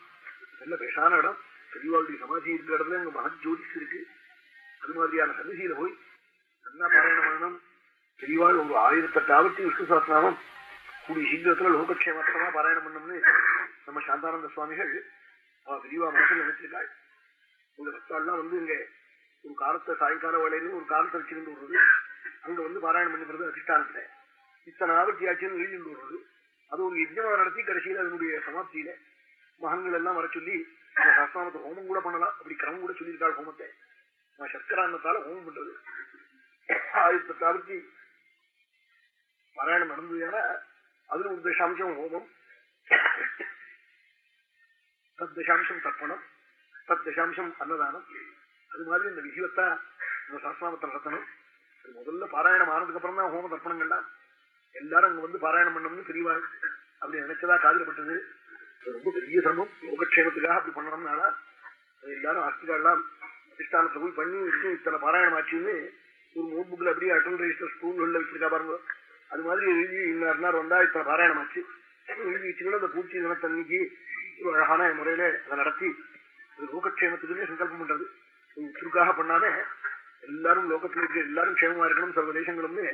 நல்ல பேசான இடம். பெரியவாளுடைய சமாதி இருக்கிற இடத்துல இங்க மகத் ஜோதிஷ் இருக்கு. அது மாதிரியான சன்னிதியில போய் நல்லா பாராயணம் பண்ணணும் பெரியவாள் ஒரு ஆயிரத்தெட்டாவத்தி விஷ்ணு சாஸ்திரநாமம் கூடிய சீக்கிரத்துல லோகக்ஷேமத்தமா பாராயணம் பண்ணோம்னு நம்ம சாந்தானந்த சுவாமிகள் அவ தெளிவா மனசுல நினைச்சிருக்காள். உங்க பக்தாள்லாம் வந்து இங்க ஒரு காலத்தை சாயங்கால வேலையிலும் ஒரு காலத்தை வச்சிருந்து விடுறது. அங்க வந்து பாராயணம் பண்ணிக்கிறது அதிஷ்டானத்துல. இத்தனை ஆவர்த்தி ஆச்சுன்னு எழுதிட்டு விடுறது. அது ஒரு யஜ்யமா நடத்தி கடைசியில் அதனுடைய சமாப்தியில மகன்கள் எல்லாம் வர சொல்லி அந்த சாஸ்திராமத்தை ஹோமம் கூட பண்ணலாம். அப்படி கிரமம் கூட சொல்லியிருக்காள் ஹோமத்தை. நான் சர்க்கரான்னத்தால ஹோமம் பண்றது. ஆயிரத்தி எட்டாயிரத்தி பாராயணம் நடந்தது அதுல ஒரு தசாம்சம் ஹோமம் தத் தசாம்சம் தர்ப்பணம் தத் தசாம்சம் அன்னதானம். அது மாதிரி இந்த விதிவத்தா நம்ம சாஸ்திராமத்தை நடத்தணும். முதல்ல பாராயணம் ஆனதுக்கு அப்புறம் தான் ஹோம தர்ப்பணங்கள்லாம். எல்லாரும் அங்க வந்து பாராயணம் பண்ணணும்னு தெரியவாள் அப்படி நினைச்சதா காதலப்பட்டது. ரொம்ப பெரிய சிரமம். யோகக்ஷேமத்துக்காக அப்படி பண்ணணும்னால எல்லாரும் ஆஸ்திகாலாம் அதிஷ்டானத்தை போய் பண்ணி விஷ்ணு இத்தனை பாராயணம் ஆச்சுன்னு ஒரு நோட் புக்ல அப்படியே அட்டன் ரெஜிஸ்டர் ஸ்கூல்கள்ல வச்சிருக்கா பாருங்க. அது மாதிரி எழுதி இன்னார் வந்தா இத்தனை பாராயணம் ஆச்சு. எழுதி வச்சுக்கணும் அந்த பூச்சி தினத்தன்னைக்கு ஒரு அழகான முறையில அதை நடத்தி அது லோகக்ஷேமத்துக்குன்னே சங்கல்பம் பண்றது. சுருக்காக பண்ணாம எல்லாரும் லோகத்தில் இருக்க எல்லாரும் க்ஷேமமா இருக்கணும் சர்வ தேசங்களுமே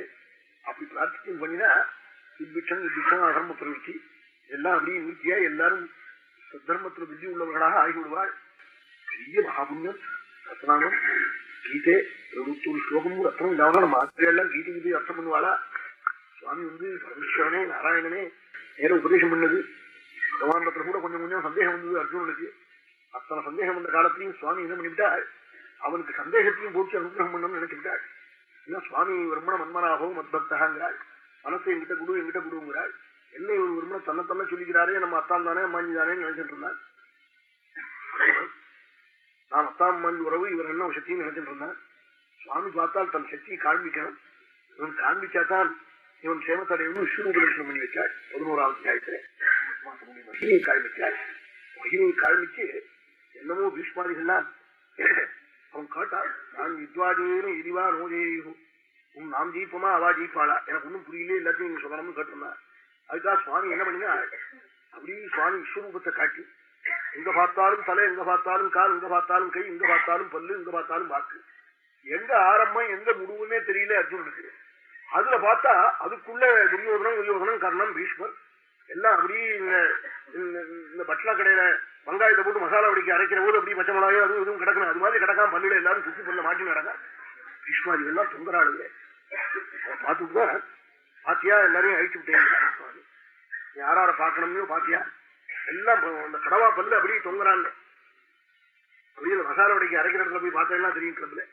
அப்படி பிரார்த்தனை பண்ணினா இப்பிட்சம் இப்பிட்சம் அகர்ம பிரவர்த்தி. எல்லாம் அப்படியே நீக்கியா எல்லாரும் சத்தர்மத்தில் புத்தி உள்ளவர்களாக ஆகிவிடுவாள் பெரிய மகாபுண்ணியம். ரத்னானம் கீதை இருபத்தொரு ஸ்லோகமும் ரத்னம் இல்லாமல் நம்ம ஆசிரியர்லாம் கீதை கீதை அர்த்தம் பண்ணுவாளா சுவாமி வந்து பரமேஸ்வரனே நாராயணனே நேரம் உபதேசம் பண்ணது பகவானத்துல கூட கொஞ்சம் கொஞ்சம் சந்தேகம் வந்தது அர்ஜுனனுக்கு அத்தனை சந்தேகம் வந்த காலத்திலையும் சுவாமி என்ன பண்ணிவிட்டாள் அவனுக்கு சந்தேகத்தையும் போட்டு அனுகிரகம் பண்ணணும்னு நினைச்சுக்கிட்டாள் ஏன்னா சுவாமி விரும்பண மன்மனாகவும் மத்பக்தகாங்கிறாள் மனசை எங்கிட்ட குடு எங்கிட்ட குடுங்கிறாள் என்ன ஒரு வருமணம் தன்னை தன்னை சொல்லிக்கிறாரே நம்ம அத்தான் தானே அம்மாஞ்சி தானே நினைச்சிட்டு இருந்தாள் நான் அத்தாம் மண் உறவு இவர் என்ன சக்தியும் நினைச்சிட்டு இருந்தான் சுவாமி பார்த்தால் தன் சக்தியை காண்பிக்கணும். இவன் காண்பிச்சாதான் இவன் சேமத்தடையவும் விஸ்வரூபதர்ஷனம் பண்ணி வச்சாள் பதினோராவது ஆயிரத்துல மகிமையை காண்பிச்சாள் மகிமையை காண்பிச்சு என்னமோ பீஷ்மாதிகள்லாம் அவன் காட்டா நான் வித்வாஜேன எரிவா நோஜேயும் உன் நாம் ஜீப்பமா அவா ஜீப்பாளா? எனக்கு ஒன்றும் புரியல எல்லாத்தையும் நீங்க சொல்லணும்னு கேட்டிருந்தான் அதுக்காக சுவாமி என்ன பண்ணினா அப்படி சுவாமி விஸ்வரூபத்தை காட்டி எங்க பார்த்தாலும் தலை எங்க பார்த்தாலும் கால் எங்க பார்த்தாலும் கை எங்க பார்த்தாலும் பல்லு எங்க பார்த்தாலும் வாக்கு. எங்க ஆரம்பம் எங்க முடிவுன்னே தெரியல அர்ஜுனனுக்கு. அதுல பார்த்தா அதுக்குள்ள துரியோதனம் துரியோதனம் கர்ணம் பீஷ்மர் எல்லாம் அப்படியே இந்த பட்லா கடையில வெங்காயத்தை போட்டு மசாலா வடிக்க அரைக்கிற போது அப்படி பச்சை மிளகாயோ அதுவும் இதுவும் கிடக்கணும் அது மாதிரி கிடக்காம பள்ளியில எல்லாரும் சுத்தி பண்ண மாட்டி நடக்க பீஷ்மாதி எல்லாம் தொந்தராளுங்க பார்த்துட்டு பாத்தியா? எல்லாரையும் அழிச்சு விட்டேன். யாரார பாக்கணும்னு பாத்தியா? எல்லாம் அந்த கடவா பல்ல அப்படியே தொங்குறாங்க. அப்படியே மசாலா வடிக்க அரைக்கிற இடத்துல போய் பார்த்தா எல்லாம் தெரியும் கிளம்புல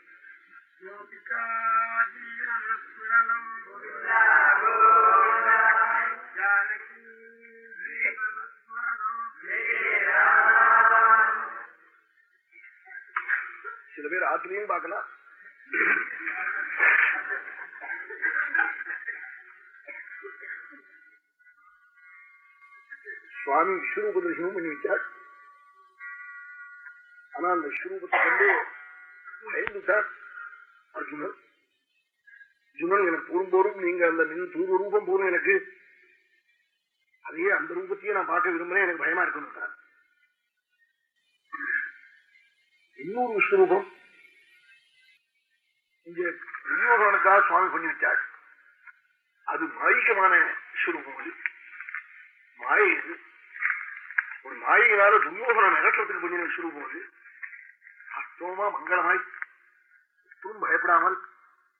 சில பேர் ஆத்திலையும் பார்க்கலாம். சுவாமி விஸ்வரூப தரிசனம் பண்ணி வச்சார் ஆனா அந்த விஸ்வரூபத்தை கண்டு பயந்துட்டார் அர்ஜுனன். அர்ஜுனன் எனக்கு போரும் போரும் நீங்க அந்த நின் தூர்வ ரூபம் போரும் எனக்கு. அதே அந்த ரூபத்தையே நான் பார்க்க விரும்புறேன் எனக்கு பயமா இருக்கணும் இன்னொரு விஸ்வரூபம் இங்க துரியோகனுக்காக சுவாமி பண்ணி வச்சார் அது மாயிக்கமான விஸ்வரூபம் அது. மாயை இது. ஒரு மாயினால துரியோகன நகற்றத்துக்கு பண்ணின விஸ்வரூபம் அது அஸ்தோமா மங்களமாய் பயப்படாமல்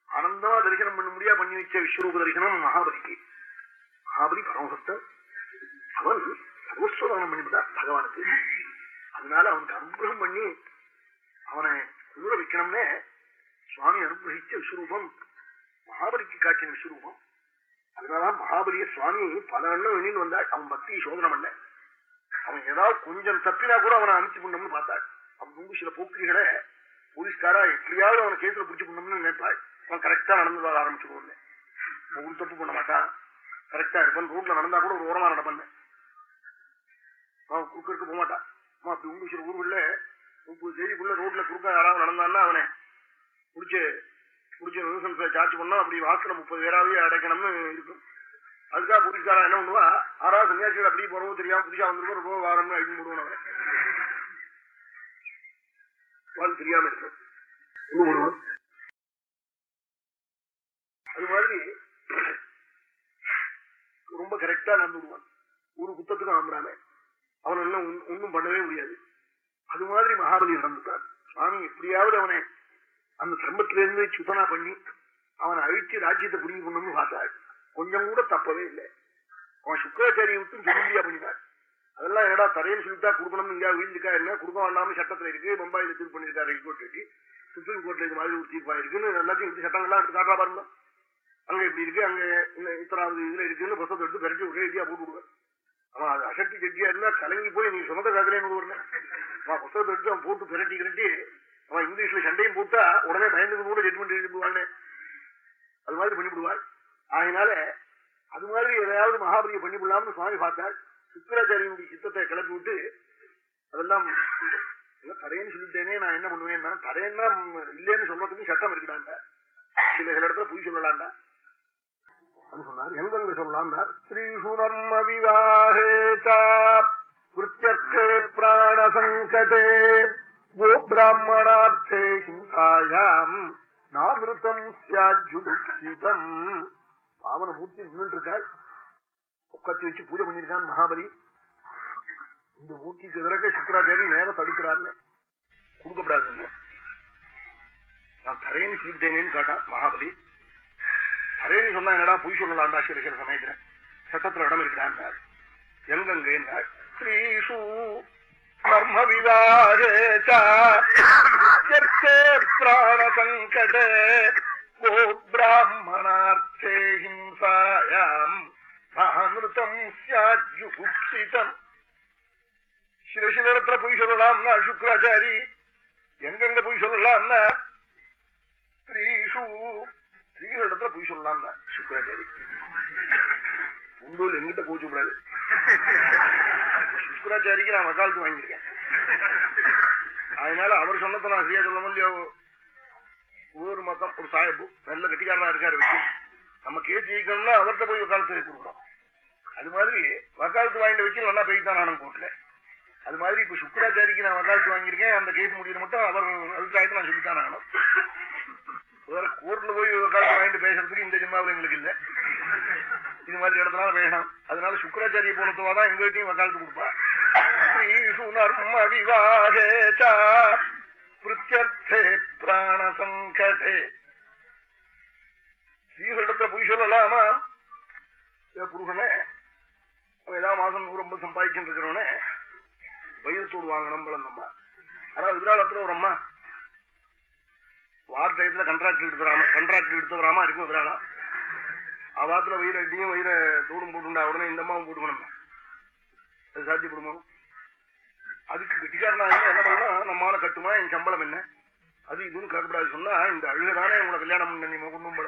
ஆனந்தமா தரிசனம் பண்ண முடியா பண்ணி வச்ச விஸ்வரூப தரிசனம் மகாபலிக்கு. மகாபலி பரமபக்தன் அவன் சர்வஸ்வதானம் பண்ணிவிட்டார் பகவானுக்கு. அதனால அவனுக்கு அனுகிரகம் பண்ணி அவனை குதிர வைக்கணும்னே சுவாமி அனுகிரகிச்ச விஸ்வரூபம் மகாபலிக்கு காட்டின விஸ்வரூபம். அதனால மகாபலிய சுவாமி பல நல்ல வெளியில் வந்தாள் அவன் பக்தி சோதனை பண்ண. அவன் ஏதாவது கொஞ்சம் தப்பினா கூட அவனை அனுப்பிச்சு பண்ணம்னு பார்த்தாள். அவன் முன்பு சில போக்கிரிகளை போலீஸ்காரா எப்படியாவது அவனை கேஸ்ல பிடிச்சு பண்ணம்னு நினைப்பாள். அவன் கரெக்டா நடந்து வர ஆரம்பிச்சுடுவோம் ஒரு தப்பு பண்ண மாட்டான். கரெக்டா இருப்பான். ரோட்ல நடந்தா கூட ஒரு ஓரமா நடப்பான். அவன் குறுக்க போக மாட்டான். அவன் அப்படி உங்க சில ஊர்களில் முப்பது தேதிக்குள்ள ரோட்ல குறுக்க யாராவது நடந்தான்னா அவனை பிடிச்சு பிடிச்ச சார்ஜ் பண்ணா அப்படி வாசல முப்பது பேராவே அடைக்கணும்னு இருக்கும். அதுக்காக போலீஸ்காரன் என்ன பண்ணுவா? ஆறாவது சன்னியாசிகள் அப்படி போறவோ தெரியாம புதுசா வந்திருக்கோம். ரொம்ப வாரம்னு அழிஞ்சு போடுவோம் அவன் தெரியாம இருக்கும் அது மாதிரி ரொம்ப கரெக்டா நடந்து விடுவான் ஒரு குத்தத்துக்கும் நம்புறானே அவன் எல்லாம் ஒன்னும் பண்ணவே முடியாது. அது மாதிரி மகாபலி நடந்துட்டான். சுவாமி எப்படியாவது அவனை அந்த சிரமத்திலிருந்து சுத்தனா பண்ணி அவனை அழிச்சு ராஜ்யத்தை புரிஞ்சு கொண்டு பார்த்தாள். கொஞ்சம் கூட தப்பவே இல்லை. அவன் சுக்கராச்சாரியை விட்டு சொல்லியா பண்ணினாள் அதெல்லாம் என்னடா தரையில் சொல்லிட்டா கொடுக்கணும்னு இங்கே வீழ்ந்துக்கா என்ன? கொடுக்க வேண்டாம்னு சட்டத்துல இருக்கு. பம்பாயில தீர்ப்பு பண்ணிருக்காரு ஹைகோர்ட் கட்டி சுப்ரீம் கோர்ட்ல இது மாதிரி ஒரு தீர்ப்பா இருக்குன்னு எல்லாத்தையும் இந்த சட்டங்கள்லாம் எடுத்து காட்டா பாருங்க. அங்க இப்படி இருக்கு அங்க இத்தனாவது இதுல இருக்குன்னு புத்தகத்தை எடுத்து பெரட்டி ஒரே ஐடியா போட்டு விடுவேன். அவன் அது அசக்தி ஜட்ஜியா இருந்தா கலங்கி போய் நீ சொன்னதை காக்கலேன்னு வருவேன். அவன் புத்தகத்தை எடுத்து அவன் போட்டு பெரட்டி கிரட்டி அவன் இங்கிலீஷ்ல சண்டையும் போட்டா உடனே பயந்துக்கு கூட ஜட்மெண்ட் எழுதிடுவாள் அது மாதிரி பண்ணிவிடுவாள். ஆகினால அது மாதிரி எதையாவது மகாபலியை பண்ணிவிடலாம்னு சுவாமி பார்த்தாள் சுக்கராச்சாரியுடைய சித்தத்தை கிளப்பி விட்டு அதெல்லாம் தடையன்னு சொல்லிட்டேனே நான் என்ன பண்ணுவேன்னா தடையன்னா இல்லைன்னு சொல்றதுக்கு சட்டம் இருக்குடாண்டா சில சில இடத்துல பொய் சொல்லலாண்டா அது சொன்னார். எங்க சொல்லலாம்னா ஸ்ரீசுரம் விவாஹேச்சே பிராணசங்கடே கோ பிராமணார்த்தே ஹிம்சாயாம் நாமிருத்தம் சியாஜுடிதம் பாவன மூர்த்தி நின்று இருக்காள் உட்காந்து வச்சு பூஜை பண்ணிருக்கான் மகாபலி. இந்த மூர்த்திக்கு எதிராக சுக்கராச்சாரி நேரம் தடுக்கிறாருன்னு கொடுக்கப்படாதுங்க நான் தரேன்னு சொல்லிட்டேனேன்னு கேட்டான் மகாபலி. தரேன்னு சொன்னா என்னடா பொய் சொல்லலாம்டா சில சில சமயத்துல. சட்டத்துல இடம் இருக்கிறான் எங்கெங்க ஸ்ரீஷு கர்ம விவாதே பிராணசங்கட கோ பிராமணார்த்தே ஹிம்சாயாம் அமிர்தம் சியாஜுகுப்சிதம் சில சில இடத்துல பொய் சொல்லலாம்னா சுக்கராச்சாரி எங்கெங்க பொய் சொல்லலாம்னா ஸ்ரீஷு ஸ்ரீகள் இடத்துல பொய் சொல்லலாம்னா சுக்கராச்சாரி உண்டோல் எங்கிட்ட போச்சு கூடாது சுக்கராச்சாரிக்கு நான் வக்காலத்து வாங்கியிருக்கேன் அதனால அவர் சொன்னதை நான் சரியா சொல்ல முடியாது ஒவ்வொரு மக்கம் ஒரு சாயப்பு நல்ல கட்டிக்காரனா இருக்காரு வச்சு நம்ம கேஸ் ஜெயிக்கணும்னா அவர்கிட்ட போய் வக்காலத்து கொடுக்கணும். அது மாதிரி வக்காலத்து வாங்கிட்டு வச்சு நல்லா பெய்தான் நானும் கோர்ட்ல. அது மாதிரி இப்ப சுக்கராச்சாரிக்கு நான் வக்காலத்து வாங்கியிருக்கேன். அந்த கேஸ் முடியல மட்டும் அவர் அபிப்பிராயத்தை நான் சொல்லித்தான் ஆகணும். வேற கோர்ட்ல போய் வக்காலத்து வாங்கிட்டு பேசுறதுக்கு இந்த ஜிம்மாவில் எங்களுக்கு இல்லை. இது மாதிரி இடத்துல வேணாம் அதனால சுக்கராச்சாரிய போனதுவாதான் எங்ககிட்டையும் வக்காலத்து கொடுப்பா. ஸ்ரீசுனர்ம விவாதேச்சா பிருத்தியர்த்தே பிராணசங்கடே ஸ்ரீகளிடத்துல பொய் சொல்லலாமா? புருஷனே ஏதாவது மாசம் ரொம்ப ஐம்பது சம்பாதிச்சுட்டு இருக்கிறவனே வயிறத்தோடு வாங்கணும் பழந்தம்மா அதாவது விராளத்துல ஒரு அம்மா வார் டயத்துல கண்ட்ராக்ட் எடுத்துறாம கண்ட்ராக்ட் எடுத்துக்கிறாமா? இருக்கும் விராளா அவாத்துல வயிறு அடியும் வயிற தோடும் போட்டுண்டா உடனே இந்த அம்மாவும் போட்டுக்கணும் அது சாத்தியப்படுமா? அதுக்கு கெட்டிக்காரனா என்ன பண்ணலாம் நம்மால கட்டுமா? என் சம்பளம் என்ன? அது இதுன்னு கேட்கக்கூடாது சொன்னா இந்த அழுகதானே உங்களை கல்யாணம் பண்ண நீ குடும்பம்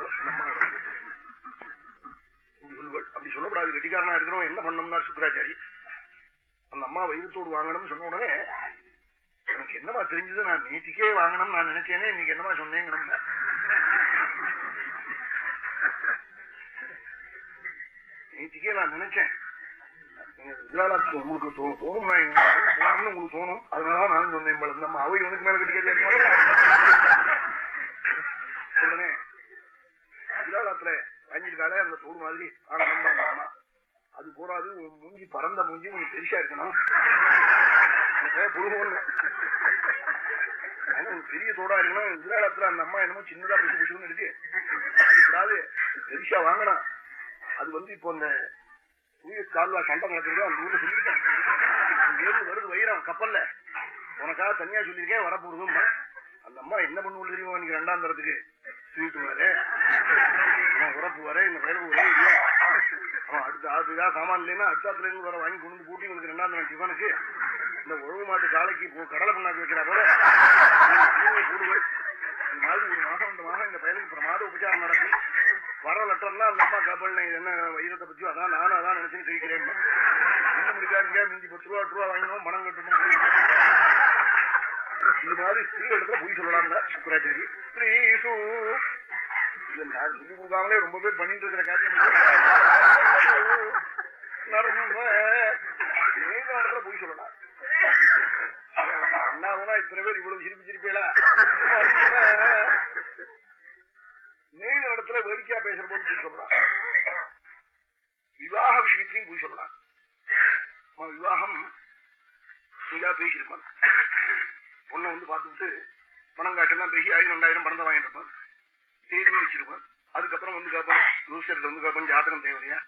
அப்படி சொல்லக்கூடாது. கெட்டிக்காரனா இருக்கிறோம் என்ன பண்ணோம்னா சுக்கராச்சாரி? அந்த அம்மா வைரத்தோடு வாங்கணும்னு சொன்ன உடனே எனக்கு என்னமா தெரிஞ்சது? நான் நேற்றுக்கே வாங்கணும்னு நான் நினைச்சேனே இன்னைக்கு என்னமா சொன்னேங்கணும் நேற்றுக்கே நான் நினைச்சேன். உங்களுக்கு தோணும். உங்களுக்கு தோணும். அதனால நான் சொன்னேன் நம்ம அவை உனக்கு மேல கட்டி உடனே விழாலத்துல வாங்கிருக்காளே அந்த தோடு மாதிரி. ஆனந்தம் அது போறாது மூஞ்சி பறந்த மூஞ்சி உங்களுக்கு பெருசா இருக்கணும். புழுவோன்னு பெரிய தோடா இருக்கணும். விழாலத்துல அந்த அம்மா என்னமோ சின்னதா பிசு பிசுன்னு இருக்கு. அது கூடாது பெருசா வாங்கணும். அது வந்து இப்போ அந்த சூரியஸ் கால்வா சண்டை நடக்குது அந்த ஊர்ல சொல்லியிருக்கேன். இங்கேருந்து வருது வைரம் கப்பல்ல. உனக்காக தனியா சொல்லியிருக்கேன் வரப்போறதும் அந்த அம்மா என்ன பண்ணுவோம் தெரியுமா இன்னைக்கு ரெண்டாம் தரத்துக்கு? ஸ்வீட் வர அவன் உரப்பு இந்த வயலு வர இல்லையா அவன் அடுத்த ஆத்துக்கா சாமான் இல்லைன்னா அடுத்தாத்துல இருந்து வர வாங்கி கொண்டு வந்து போட்டு இவனுக்கு ரெண்டாம் தரம் டிஃபனுக்கு. இந்த உழவு மாட்டு காலைக்கு கடலை பண்ணாக்கு வைக்கிறா போல. போடுவேன் இந்த மாதிரி ஒரு மாசம் ரெண்டு மாசம் இந்த பையனுக்கு பிரமாத உபச்சாரம் நடக்கும். வர லெட்டர்லாம் அந்த அம்மா கப்பல் என்ன வைரத்தை பத்தியோ அதான் நானும் அதான் நினைச்சுன்னு கழிக்கிறேன் இன்னும் முடிக்காதுங்க மிஞ்சி பத்து ரூபா எட்டு ரூபா வாங்கினோம் மனம் கட்டணும் இந்த மாதிரி ஸ்திரீகளிடத்துல பொய் சொல்லலாம்ல சுக்கராச்சாரி ஸ்ரீசு நான் சொல்லி கொடுக்காமலே ரொம்ப பேர் பண்ணிட்டு இருக்கிற காரியம் நடந்த இடத்துல பொய் சொல்லலாம். அண்ணா இத்தனை பேர் இவ்வளவு சிரிப்பு சிரிப்பேலா நேரு இடத்துல வேடிக்கையா பேசுற போது விவாக விஷயத்திலையும் பொய் அவன் விவாகம் பேசியிருப்பான். பொண்ணை வந்து பார்த்துட்டு பணம் காட்டெல்லாம் பேசி ஆயிரம் ரெண்டாயிரம் பணத்தை வாங்கிட்டு இருப்பான். தேதி வச்சிருப்பான். அதுக்கப்புறம் வந்து கேட்பான் ஜோசியர்கிட்ட வந்து கேட்பான் ஜாதகம் தேவையா?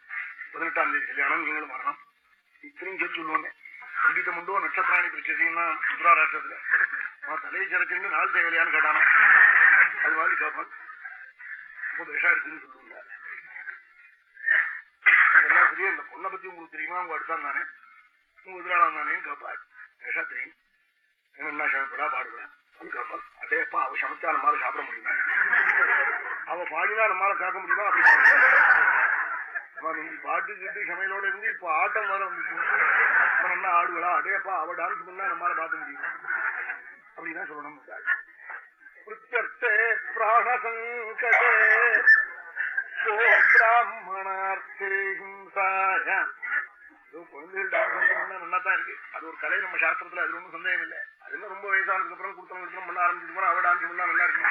பதினெட்டாம் தேதி கல்யாணம் நீங்களும் வரணும். இத்தனையும் சொல்லி சொல்லுவாங்க. சங்கீதம் உண்டோ நட்சத்திராணி பிரச்சனைன்னா முத்ராராஷ்டிரத்துல அவன் தலையை சிறச்சுன்னு நாள் தேவையான்னு கேட்டானா. அது மாதிரி கேட்பான் ரொம்ப இருக்குன்னு சொல்லுவாங்க எல்லாம் சரியா இந்த பொண்ணை பத்தி உங்களுக்கு தெரியுமா? உங்க அடுத்தான் தானே. உங்க எதிராளம் தானே தெரியும். என்ன சமைப்படா பாடுவேன் கேட்பாள் அவ சமைச்சா நம்மளால சாப்பிட முடியுமா? அவ பாடினா நம்மளால கேட்க முடியுமா? அப்படி நீங்க பாட்டு கிட்டு சமையலோட இருந்து இப்ப ஆட்டம் வர வந்துச்சு. என்ன ஆடுகளா? அடேப்பா அவ டான்ஸ் பண்ணா நம்மளால பார்க்க முடியுமா? அப்படிதான் சொல்லணும் பிரத்யர்த்தே பிராணசங்கடே. பிராமணார்த்தே ஹிம்சாய. குழந்தைகள் டான்ஸ் பண்ணா இருக்கு. அது ஒரு கலை நம்ம சாஸ்திரத்துல அது ஒன்றும் சந்தேகம் இல்லை. அதுல ரொம்ப வயசானதுக்கு அப்புறம் கொடுத்தவங்க பண்ண ஆரம்பிச்சிட்டு அவ டான்ஸ் பண்ணா நல்லா இருக்கு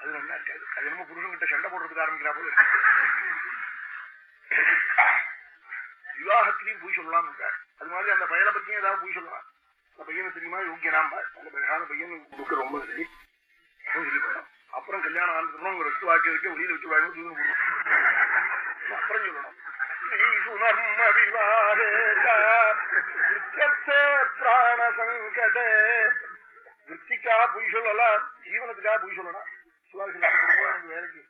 அது நல்லா இருக்காது. அது என்னமோ புருஷன்கிட்ட சண்டை போடுறதுக்கு ஆரம்பிக்கிறா போல விவாகத்திலையும் போய் சொல்லலாம் அது மாதிரி அந்த பையனை பத்தியும் ஏதாவது போய் சொல்லலாம். பையனை தெரியுமா? யோக்கியனாம்பா அந்த பையனான பையன் கொடுக்க ரொம்ப சரி. சொல்லி போயிடும் அப்புறம் கல்யாணம் ஆனதுக்கு உங்க ரெஸ்ட் வாக்கி வைக்க வெளியில வச்சு வாங்க தூங்க போடுவோம் அப்புறம் சொல்லணும். பிராண சங்கட. விற்பிக்காக பொய் சொல்லலாம் ஜீவனத்துக்காக பொய் சொல்லலாம் சிவாசி வேலைக்கு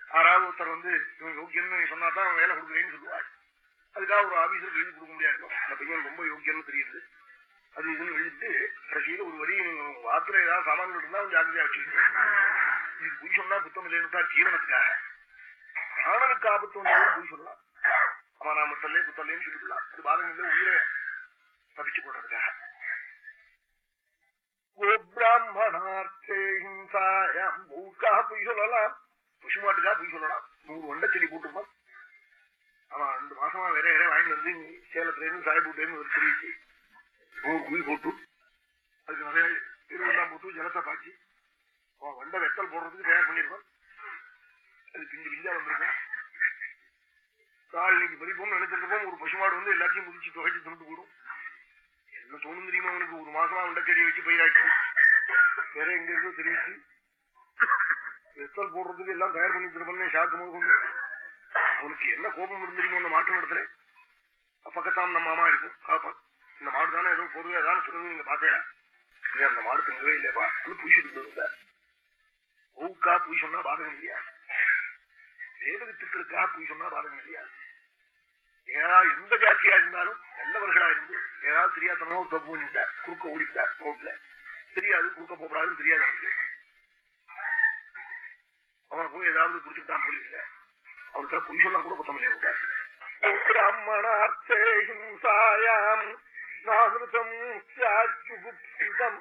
யாராவது ஒருத்தர் வந்து இவன் யோக்கியன்னு சொன்னா தான் வேலை கொடுக்குறேன்னு சொல்லுவாள் அதுக்காக ஒரு ஆபீசருக்கு எழுதி கொடுக்க முடியாது. அந்த பையன் ரொம்ப யோக்கியன்னு தெரியுது. அது இதுன்னு எழுதிட்டு கடைசியில ஒரு வழி வாத்துல ஏதாவது சாமான்கள் இருந்தா கொஞ்சம் ஜாக்கிரதையா வச்சுக்கிட்டு இது பொய் சொன்னா குத்தம் இல்லைன்னு ஜீவனத்துக்காக. பிராணனுக்கு ஆபத்து வந்தாலும் பொய் சொல்லலாம் அவன் நான் முத்தல்லே குத்தல்லேன்னு சொல்லிக்கலாம். அது பாதகம் இல்லை உயிரை தப்பிச்சு போடுறதுக்காக. கோபிராமணார்த்தேஹிம்சாயாம் மூக்காக பொய் சொல்லலாம். பசுமாட்டுக்காக பொய் சொல்லலாம். நூறு வண்டை செடி போட்டுப்பான் அவன் ரெண்டு மாசமா வேற வேற வாங்கி வந்து சேலத்துல இருந்து ஒரு தெரிவிச்சு குழி போட்டு. அதுக்கு நிறைய இருபதாம் போட்டு ஜலத்தை பாய்ச்சி. அவன் வண்டை வெத்தல் போடுறதுக்கு தயார் பண்ணிருப்பான் அது பிஞ்சு பிஞ்சா வந்திருக்கான் கால் இன்னைக்கு பறிப்போம் நினைச்சிருப்போம் ஒரு பசுமாடு வந்து எல்லாத்தையும் முடிச்சு துகைச்சு தந்து போடும் என்ன தோணும் தெரியுமா அவனுக்கு ஒரு மாசமா வண்டை வச்சு பயிராக்கி. வேற எங்க இருந்தோ தெரிவிச்சு வெத்தல் போடுறதுக்கு எல்லாம் தயார் பண்ணி திருப்பண்ணே ஷாக்கு கொண்டு. அவனுக்கு என்ன கோபம் இருந்திருக்கும் அந்த மாற்றம் இடத்துல பக்கத்தான் நம்ம மாமா இருக்கும். காப்பான் இந்த மாடு தானே ஏதோ பொருள் ஏதாவது சொல்லுங்க நீங்க பாத்தேன் அந்த மாடு திங்கவே இல்லையப்பா அது பூசிட்டு ஊக்கா பூய் சொன்னா பாதகம் இல்லையா? வேதவித்துக்களுக்காக பூய் சொன்னா பாதகம் இல்லையா? ஏதாவது எந்த ஜாத்தியா இருந்தாலும் நல்லவர்களா இருந்து ஏதாவது தெரியாதனோ தப்பு பண்ணிட்டார் குறுக்க ஓடிட்டார் ரோட்ல. தெரியாது குறுக்க போகக்கூடாதுன்னு தெரியாது அவனுக்கு. அவனை போய் ஏதாவது குடிச்சுட்டான் போலீஸ்ல. அவனுக்கு பொய் சொன்னா கூட குத்தம் இல்லையா பிராமணார்த்தே ஹிம்சாயாம். நாகிருதம் சாச்சுகுப்சிதம்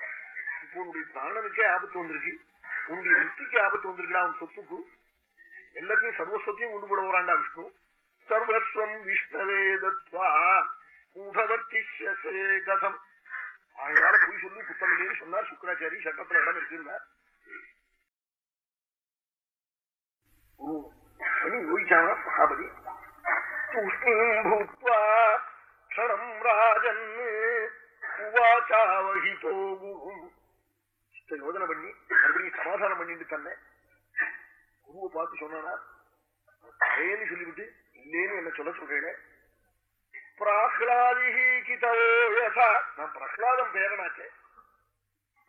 இப்போ உன்னுடைய பிராணனுக்கே ஆபத்து வந்திருக்கு. உன்னுடைய முக்திக்கு ஆபத்து வந்திருக்கா அவன் சொத்துக்கு. எல்லாத்தையும் சர்வஸ்வத்தையும் கொண்டு போட போறாண்டா விஷ்ணு. சர்வஸ்வம் விஷ்ணவே தத்வா மூடவர்த்திஷே கதம் அதனால போய் சொல்லி புத்தம் இல்லைன்னு சொன்னார் சுக்கராச்சாரி. சட்டத்துல இடம் இருக்குன்னார் யோகிச்சாங்க மகாபதி தூஷ்ணீம் பூத்வா க்ஷணம் ராஜன் போமுகும் சித்த யோஜனை பண்ணி மறுபடியும் சமாதானம் பண்ணிட்டு தன்னை குருவை பார்த்து சொன்னானா? அதேன்னு சொல்லிவிட்டு இல்லேன்னு என்ன சொல்ல சொல்றேன்? பிராஹ்லாதிஹி கிதவோ நான் பிரஹ்லாதம் பேரனாச்சே.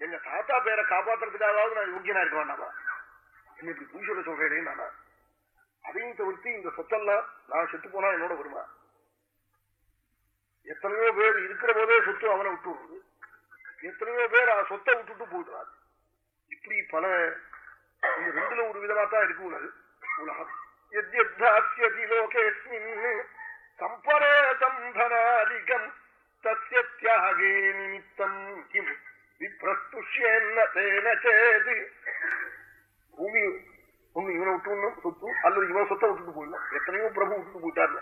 எங்க தாத்தா பேரை காப்பாத்துறதுக்காவது நான் யோகியனா இருக்க வேண்டாமா? என்ன இப்படி பூ சொல்ல சொல்றேனே நானா. அதையும் தவிர்த்து இந்த சொத்தெல்லாம் நான் செத்து போனா என்னோட வருமா? எத்தனையோ பேர் இருக்கிற போதே சொத்து அவனை விட்டு விடுறது எத்தனையோ பேர் சொத்தை விட்டுட்டு போயிடுறாரு இப்படி பல இந்த ரெண்டுல ஒரு விதமா தான் இருக்கு உலகு. உலகம். எத்யத்தாஸ்யதி லோகேஸ்மின் சம்பரேதம் தனாதிகம் தஸ்ய தியாகே நிமித்தம் கிம் விப்ரஸ்துஷ்யேன்ன தேன சேது. பூமி ஒண்ணு இவனை விட்டு சொத்து. அல்லது இவன் சொத்தை விட்டுட்டு போயிடலாம் எத்தனையோ பிரபு விட்டுட்டு போயிட்டார்ல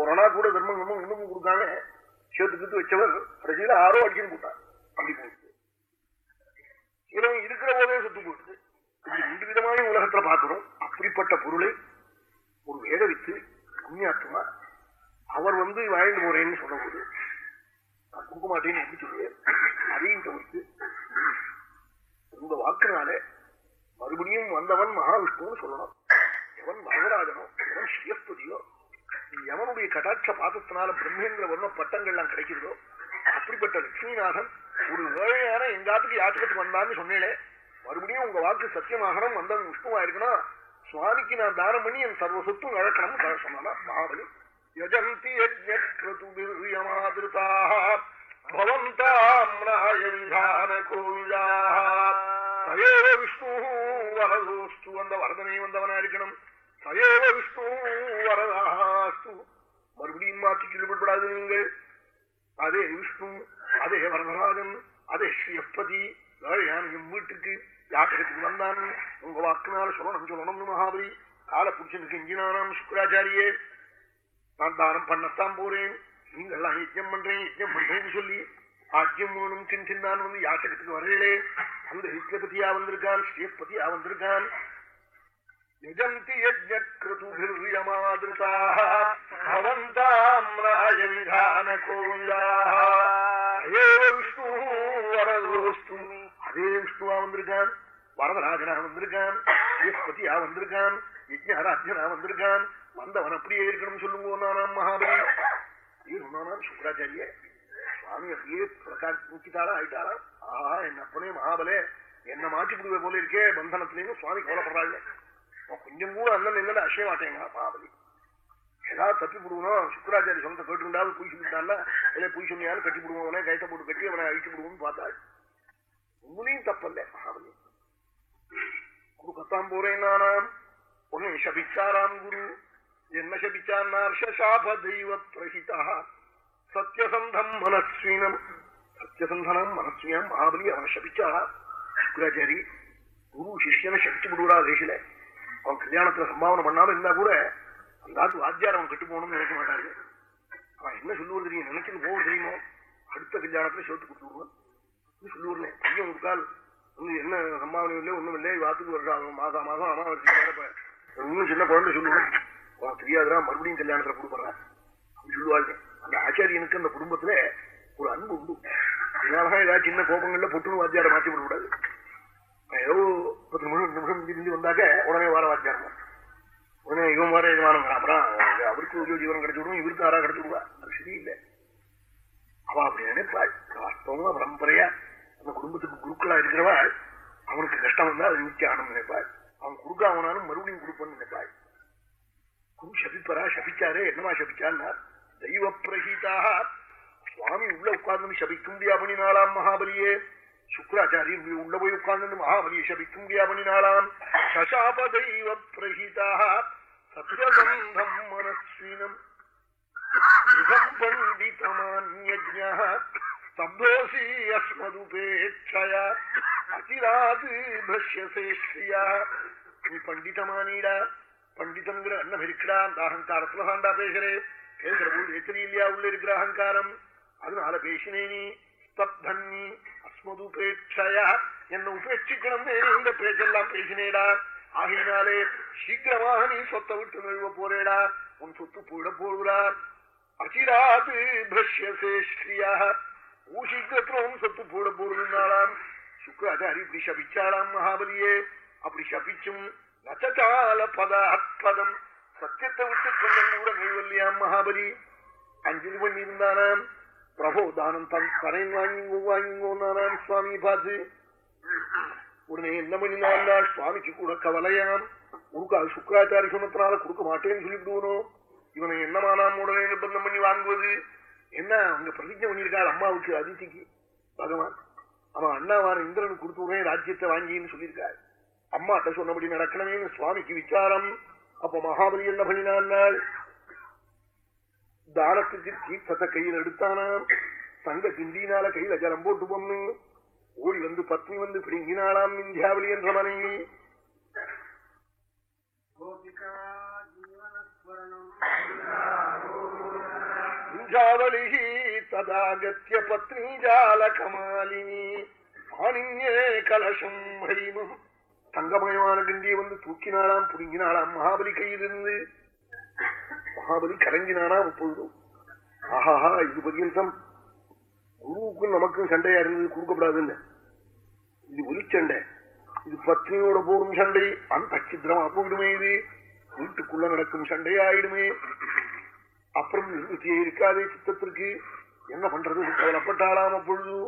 ஒரு நாள் கூட தர்மம் கர்மம் இன்னமும் கொடுக்காம சேர்த்துக்கிட்டு வச்சவர் கடைசியில ஆரோ அடிச்சுன்னு போட்டார் அப்படி போயிடுது இவன் இருக்கிற போதே சுத்து போயிடுது இப்படி ரெண்டு விதமான உலகத்துல பாக்குறோம் அப்படிப்பட்ட பொருளை ஒரு வேத வித்து புண்ணியாத்மா அவர் வந்து வாழ்ந்து போறேன்னு சொன்னபோது நான் கொடுக்க மாட்டேன்னு எப்படி சொல்லுவேன் அதையும் தவிர்த்து உங்க வாக்குனால மறுபடியும் வந்தவன் மகாவிஷ்ணுன்னு சொல்லணும். எவன் வரதராஜனோ எவன் ஸ்ரீயஸ்பதியோ எவனுடைய கடாட்ச பாதத்தினால பிரம்மேந்திர வர்ண பட்டங்கள்லாம் கிடைக்கிறதோ அப்படிப்பட்ட லட்சுமிநாதன் ஒரு ஏழையான எங்காத்துக்கு யாத்திரத்துக்கு வந்தான்னு சொன்னேனே மறுபடியும் உங்க வாக்கு சத்தியமாகணும் வந்தவன் விஷ்ணுவா இருக்குன்னா சுவாமிக்கு நான் தானம் பண்ணி என் சர்வ சொத்தும் இழக்கணும் சொன்னா மகாபலி யஜந்தி யஜ்ஞமாதிருதாக பவந்தாம் நாய விதான கோவிலாக சயேவ விஷ்ணு வரதோஸ்து வந்த வரதனை வந்தவனா இருக்கணும் சயேவ விஷ்ணு வரதாஸ்து மறுபடியும் மாற்றி கேள்விப்படாது நீங்கள் அதே விஷ்ணு அதே வரதராஜன் அதே ஸ்ரீயப்பதி என் வீட்டுக்கு யாத்திரத்துக்கு வந்தான் உங்க வாக்கினால சொல்லணும் சொல்லணும்னு மகாபலி கால புருஷனுக்கு இஞ்சினானாம் சுக்கராச்சாரியே. நான் தானம் பண்ணத்தான் போறேன். நீங்கள்லாம் யஜ்யம் பண்றேன் யஜ்யம் பண்றேன்னு சொல்லி ஆஜ்யம் வேணும் கிஞ்சின்னான் வந்து யாத்திரத்துக்கு வரலே அந்த ரித்யபதியா வந்திருக்கான் ஸ்ரீபதியா வந்திருக்கான். யஜந்தி யஜ்ஞக்ருதுபிர்யமாதிருதாக அதே விஷ்ணுவா வந்திருக்கான். வரதராஜனா வந்திருக்கான் ஸ்ரீஸ்பதியா வந்திருக்கான் யஜ்ஞராஜனா வந்திருக்கான் வந்தவன் அப்படியே இருக்கணும் சொல்லுங்க நானாம் மகாபலி. சொன்னானாம் சுக்கராச்சாரிய சுவாமி அப்படியே பிரகாசித்தாரா ஆயிட்டாரா ஆஹா என் அப்பனே மகாபலே என்ன மாற்றி புடுவே போல இருக்கே பந்தனத்திலேயும் சுவாமி கவலைப்படுறாள். கொஞ்சம் கூட அண்ணன் என்னன்னு அசைய மாட்டேங்க மகாபலி. ஏதாவது தப்பி விடுவோம் சுக்கராச்சாரிய சொந்த கேட்டுருந்தாவது பொய் சொல்லிட்டால இல்ல பொய் சொன்னியாலும் கட்டி விடுவோம் கைத்த போட்டு கட்டி அவனை அழிச்சு விடுவோம்னு பார்த்தாள். உங்களையும் தப்பல்ல மகாபலி. கொடுக்கத்தான் போறேன் நானாம் உன்னை சபிச்சாராம் குரு என்ன சபிச்சார் சாப தெய்வ பிரகிதா சத்தியசந்தம் மனஸ்வீனம் சத்தியசந்தனம் மனஸ்வியம் மகாபலி அவன் சபிச்சாரா சுக்கராச்சாரி குரு சிஷ்யனை சபிச்சு விடுவா தேசில அவன் கல்யாணத்துல சம்பாவனை பண்ணாம இருந்தா கூட அந்த ஆத்து வாத்தியார் அவன் கட்டு போகணும்னு நினைக்க மாட்டாரு அவன் என்ன சொல்லுவது தெரியும் நினைச்சுன்னு போக தெரியுமோ அடுத்த கல்யாணத்துல சேர்த்து கொடுத்துருவான் சொல்லுவேன் பையன் ஒரு கால் என்ன சம்பாவனை இல்லை ஒண்ணும் இல்லை. வாத்துக்கு வருஷம் மாசம் மாசம் அமாவாசை இன்னும் சின்ன குழந்தை சொல்லுவேன் தெரியாதுதான் மறுபடியும் கல்யாணத்துல கொடுப்பறேன் அப்படி அந்த ஆச்சாரியனுக்கு அந்த குடும்பத்துல ஒரு அன்பு உண்டு. அதனாலதான் ஏதாவது சின்ன கோபங்கள்ல பொட்டுன்னு வாத்தியார மாற்றி விடக்கூடாது. ஏதோ பத்து நிமிஷம் நிமிஷம் இருந்து வந்தாக்க உடனே வார வாத்தியாரம் உடனே இவன் வர எஜமானம் அப்புறம் அவருக்கு ஒரு ஜீவனம் கிடைச்சு விடுவோம் இவருக்கு ஆறா கிடைச்சு விடுவா. அது சரியில்லை. அவ அப்படி நினைப்பாள். வாஸ்தவமா பரம்பரையா. அந்த குடும்பத்துக்கு குருக்களா இருக்கிறவா அவனுக்கு கஷ்டம் வந்தா அது நிச்சயம் ஆனந்த் நினைப்பாள். அவன் குறுக்க அவனாலும் மறுபடியும் கொடுப்பான்னு நினைப்பாள். குரு சபிப்பரா சபிச்சாரே என்னமா சபிச்சான்னா தெய்வ பிரகீதாக சுவாமி உள்ள உட்கார்ந்து சபிக்க முடியா பண்ணினாலாம் மகாபலியே சுக்கராச்சாரியர் உள்ள போய் உட்கார்ந்து மகாபலியை சபிக்க முடியா பண்ணினாலாம் சசாப தெய்வ பிரகீதாக சத்யசந்தம் மனஸ்வினம். பண்டிதமான்யஜ்ஞா ஸ்தப்தோசி அஸ்மதுபேட்சயா. அச்சிராது பஷ்யசேஷ்யா நீ பண்டிதமானீடா பண்டிதங்கிற அண்ணம் இருக்கிறா அந்த அகங்காரத்துல தாண்டா பேசுறேன் பேசுற போது எத்தனை இல்லையா? உள்ள இருக்கிற அகங்காரம். அதனால பேசினே நீ. ஸ்தப்தன்னி அஸ்மதுபேட்சயா. என்ன உபேட்சிக்கணும் இந்த பேச்செல்லாம் பேசினேடா. ஆகினாலே சீக்கிரமாக நீ சொத்தை விட்டு நழுவ போறேடா. உன் சொத்து போயிட போடுறா அச்சிராது பிரஷ்யசேஷ்டியா ஊசிக்கத்திலும் சொத்து போட போறதுனாலாம் சுக்கராச்சாரி இப்படி சபிச்சாளாம் மகாபலியே. அப்படி சபிச்சும் நச்சால பத அற்பதம் சத்தியத்தை விட்டு கொஞ்சம் கூட நெய்வல்லியாம் மகாபலி. அஞ்சலி பண்ணியிருந்தானாம். பிரபோ தானம் தன் தரை வாங்கிங்கோ வாங்கிங்கோன்னானாம் சுவாமி பார்த்து. உடனே என்ன பண்ணினா சுவாமிக்கு கூட கவலையாம். உனக்கு சுக்கராச்சாரி சொன்னத்தினால கொடுக்க மாட்டேன்னு சொல்லிவிடுவனும் இவனை என்னமானாம் உடனே நிர்பந்தம் பண்ணி வாங்குவது? என்ன அங்க பிரதிஜை பண்ணியிருக்காள் அம்மாவுக்கு அதித்திக்கு? பகவான் அவன் அண்ணாவான இந்திரனுக்கு கொடுத்துறேன் ராஜ்யத்தை வாங்கின்னு சொல்லியிருக்காள் அம்மாட்ட சொன்னபடி நடக்கணுமே சுவாமிக்கு விசாரம். அப்ப மகாபலி என்ன பண்ணினான் தானத்துக்கு தீர்த்தத்தை கையில் எடுத்தானாம். தங்க கிண்டினால கையில ஜலம் போட்டு பொண்ணு ஓடி வந்து பத்னி வந்து பிடுங்கினாளாம் இந்தியாவளி என்ற மனைவி. சாஞ்சாவளி ததாகத்திய பத்னி ஜால கமாலினி மானின்யே கலசம் ஹரிமம் தங்கமயமான கண்டியை வந்து தூக்கினாளாம் புடுங்கினாளாம் மகாபலி கையிலிருந்து. மகாபலி கரங்கினானா முப்பொழுதும் ஆஹாஹா இது பர்யந்தம். குருவுக்கும் நமக்கும் சண்டையா இருந்தது கொடுக்கப்படாதுன்னு இது ஒலிச்சண்டை இது பத்னியோட போடும் சண்டை. அந்த சித்திரம் அப்போ விடுமே இது. வீட்டுக்குள்ள நடக்கும் சண்டை அப்புறம் நிவர்த்தியே இருக்காதே சித்தத்திற்கு. என்ன பண்றது? கவலைப்பட்டாளாம் அப்பொழுது